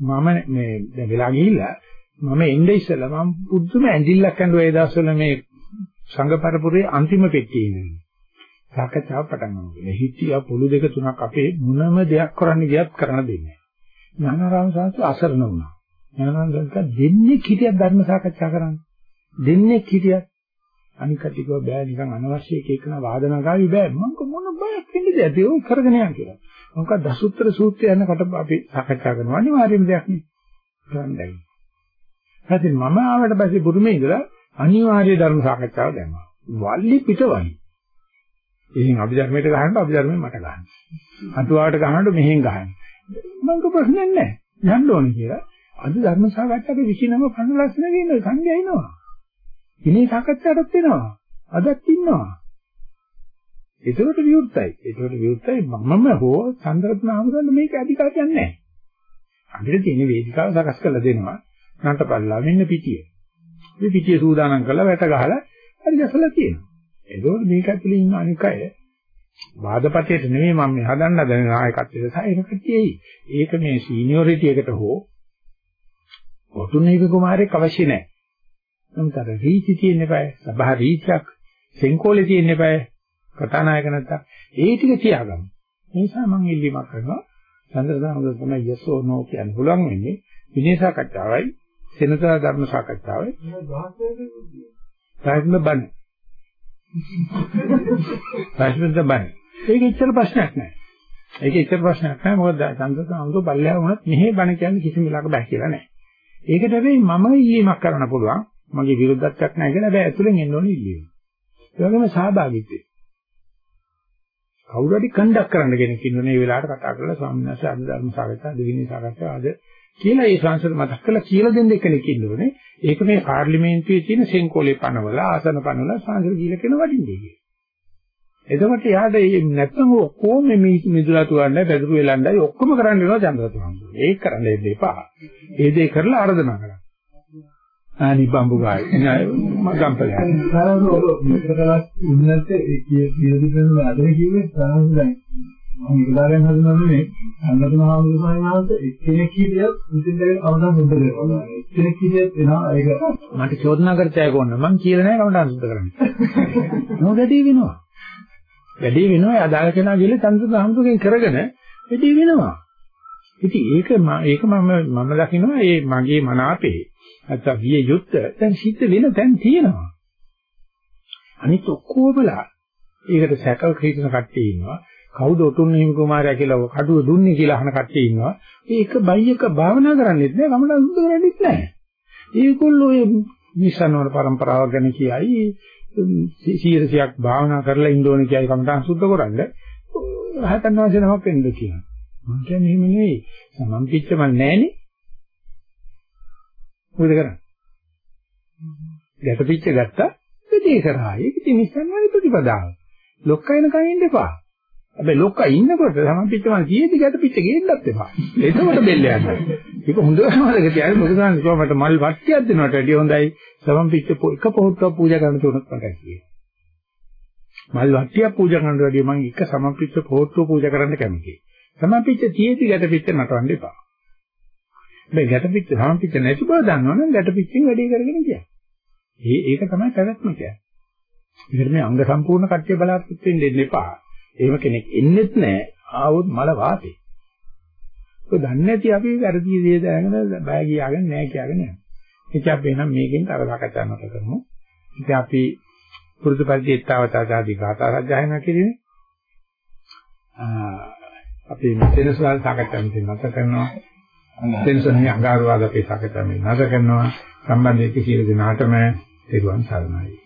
මම මේ දැන් වෙලා ගිහිල්ලා මම එnde ඉස්සෙල්ලා මම පුදුම ඇඳිල්ලක් අඬුවා ඒ දවස්වල මේ සංඝ පරපුරේ අන්තිම පෙට්ටියේ ඉන්නේ. සාකච්ඡාව පටන් ගන්නවා. හිතියා පොළු දෙක තුනක් අපේ මොනම දෙයක් කරන්න ගියත් කරන්න දෙන්නේ නැහැ. ඥානාරාම සාස්ත්‍ර අසරණ වුණා. ඥානාරාම සාස්ත්‍ර දෙන්නේ හිටියක් ධර්ම සාකච්ඡා කරන්න. දෙන්නේ හිටියක් අනික කටිකව බෑ නිකන් අනවශ්‍ය එක එකන වාදනා ගාවි බෑ මම මොන බයක් වෙන්නේ දෙයක් ඒක කරගෙන යන්න කියලා. මොකක් දසුත්තර සූත්‍රය යන කට අපි සාකච්ඡා කරනවා අනිවාර්යම දෙයක් නේ. කරන්නයි. හදින් මම ආවට පස්සේ බුරුමේ ඉඳලා අනිවාර්ය ධර්ම සාකච්ඡාව දැම්මා. වල්ලි පිටවයි. ඉතින් අභිධර්මයට ගහනකොට අභිධර්මයෙන් මට ගහන්න. අටුවාවට ගහනකොට මෙහෙන් ගහන්න. මම ප්‍රශ්නයක් නැහැ. යන්න ඕනේ කියලා. අද ධර්ම සාකච්ඡාවේ 29 පණ ලස්සන වෙන සංඥා එනවා. ඉනේ සාකච්ඡාටත් එනවා. අදත් ඉන්නවා. ඒකට විරුද්ධයි. ඒකට විරුද්ධයි මමම හෝ චන්ද්‍රරත්න ආමරන්න මේක අධිකාරියක් නැහැ. අපිට තියෙන වේදිකාව සකස් කරලා දෙනවා. නටපල්ලා මෙන්න පිටිය. මේ පිටිය සූදානම් කරලා වැට ගහලා හරි ගැසලා තියෙනවා. ඒකෝට මේක ඇතුලේ ඉන්න අනික අය වාදපතේට නෙමෙයි මම මේ හදන්න හදන නායකත්වයේ සහ ඒක කතියයි. ඒක මේ සීනියොරිටි එකට හෝ ඔතුනේක කුමාරයෙක් අවශ්‍ය නැහැ. නමුත් අර රීචි තියෙන්න බෑ. සබහා රීචක් සෙන්කෝලේ තියෙන්න බෑ. කතානායක නැත්තම් ඒ ටික තියාගන්න. ඒ නිසා මම ඉල්ලීමක් කරනවා. චන්ද්‍රදාමද තමයි yes or no කියන්න පුළුවන් වෙන්නේ. විනය සාකච්ඡාවයි සෙනසුරා ධර්ම සාකච්ඡාවයි. ප්‍රශ්න බණ. ප්‍රශ්න බණ. ඒක ඉච්චර ප්‍රශ්නයක් නෑ. ඒක ඉච්චර ප්‍රශ්නයක් නෑ. මොකද චන්ද්‍රදාමද පල්ලෙහා වුණත් මෙහෙ බණ කියන්නේ කිසිම වෙලාවක බෑ කියලා නෑ. ඒකට හැබැයි මම ඊමක් කරන්න පුළුවන්. මගේ විරුද්ධත්වයක් නැහැ කියලා හැබැයි ඇතුලෙන් එන්න ඕනේ ඉල්ලීම. ඒ වගේම සහභාගීත්වය. කවුරු හරි කණ්ඩක් කරන්න කෙනෙක් ඉන්නෝනේ මේ වෙලාවට කතා කරලා ස්වාමීන් වහන්සේ අද ධර්ම සාකච්ඡා දෙවෙනි සාකච්ඡා අද කියලා ඒ සංසද මතක් කරලා කියලා දෙන්න කෙනෙක් ඉන්නෝනේ. ඒක මේ පාර්ලිමේන්තුවේ තියෙන සෙන්කෝලේ පනවල ආසන පනවල සංසද කියලා කියන වඩින්නේ කියලා. එතකොට යාට නැත්නම් ඔක්කොම මේ මිදුලා තුවන්නේ පැදුරු වෙලණ්ඩයි ඔක්කොම කරන්න වෙනවා චන්ද්‍රතුමා. ඒක කරන්න දෙපා. ඒ දේ කරලා ආරාධනා කරා. ආනි බම්බුගායි. මගම්පලයි. සාරව ඔබ මේකටවත් ඉන්නත් ඒ කිය කියන අදම කිව්වේ සාරව දැන් මම ඉගලාරෙන් හඳුනන්නේ අන්නතුම හාමුදුරුවෝ එක්කෙනෙක් කීදියක් මුදින් දෙක අවදාන සුද්ධ කරනවා. එක්කෙනෙක් කීදියක් වෙනවා ඒක මට චෝදනා කරතයි කොන්න මං කියලා නැහැ කමටහන් සුද්ධ කරන්නේ. නෝගටි වෙනවා. වැඩි වෙනවා අදාළ කෙනා ගිහලා චන්ද්‍ර හාමුදුරුවෝ කරගෙන වැඩි වෙනවා. ඉතින් ඒක ඒක මම මම දකිනවා ඒ මගේ මන අපේ නැත්තම් විය යුත්ත දැන් සිද්ධ වෙන තැන් තියෙනවා. අනිත් ඔක්කොමලා ඒකට සැක හිතන කට්ටිය ඉන්නවා. කවුද උතුම් හිමි කුමාරයා කියලා කඩුව දුන්නේ කියලා අහන කට්ටිය ඉන්නවා. ඒක බයියක භාවනා කරන්නේත් නෑ, කමඩ සුද්ධ කරන්නේත් නෑ. ඒගොල්ලෝ ඒ නිසනවර પરම්පරාව ගැන කියයි 100ක් භාවනා කරලා ඉන්න ඕනේ කියයි කමඩ සුද්ධ කරන්නේ. රහතන් වහන්සේ නමක් වෙන්න කියනවා. මම කියන්නේ එහෙම නෙවෙයි. සමම්පිච්ච මන් නෑනේ. මොකද කරන්නේ? ගැටපිච්ච ගත්තා දෙදේ කරා. ඒක ඉතින් නිසන්වනේ ප්‍රතිපදාව. ලොක්කයින කයින් දෙපා. හැබැයි ලොක්කා ඉන්නකොට සමම්පිච්ච මන් කීයේද ගැටපිච්ච ගේන්නත් එපා. එතකොට බෙල්ල යනවා. ඒක හොඳම මතක තියාගන්න මොකද කරන්නේ කොහමද මල් වට්ටියක් දෙනවට වැඩිය හොඳයි සමම්පිච්ච එක පොහොට්ටුවක් පූජා කරන්න තුනක් මට කියේ. මල් වට්ටියක් පූජා කරනවට වැඩිය මම එක සමම්පිච්ච පොහොට්ටුව පූජා කරන්න කැමතියි. සමම්පිච්ච තියෙති ගැටපිච්ච නටවන්න එපා. මේ ගැටපිච්ච සමම්පිච්ච නැති බව දන්නවනම් ගැටපිච්චෙන් වැඩේ කරගෙන ගියා. ඒ ඒක තමයි පැවැත්ම කියන්නේ. ඒකට මේ අංග සම්පූර්ණ කට්ටිය බලාපොරොත්තු වෙන්න දෙන්න එපා. එහෙම කෙනෙක් එන්නෙත් නැහැ. ආවොත් මල වාතේ. ඒක දන්නේ නැති අපි වැරදි දේ දැනගෙන බය කියාගෙන නැහැ කියාගෙන යනවා. ඒක අපි එහෙනම් මේකෙන් තව සාකච්ඡා කරන්න කරමු. ඉතින් අපි පුරුදු පරිදි ඊතාවතාදී ගාථා සජ්ජායනා කිරීමේ අපි මෙතනසල් සාකච්ඡා මෙතන නැත කරනවා. දෙනසනේ අඟහරුවාද අපේ සාකච්ඡා මෙතන නැත කරනවා. සම්බන්ධ වෙච්ච සියලු දෙනාටම තෙරුවන් සරණයි.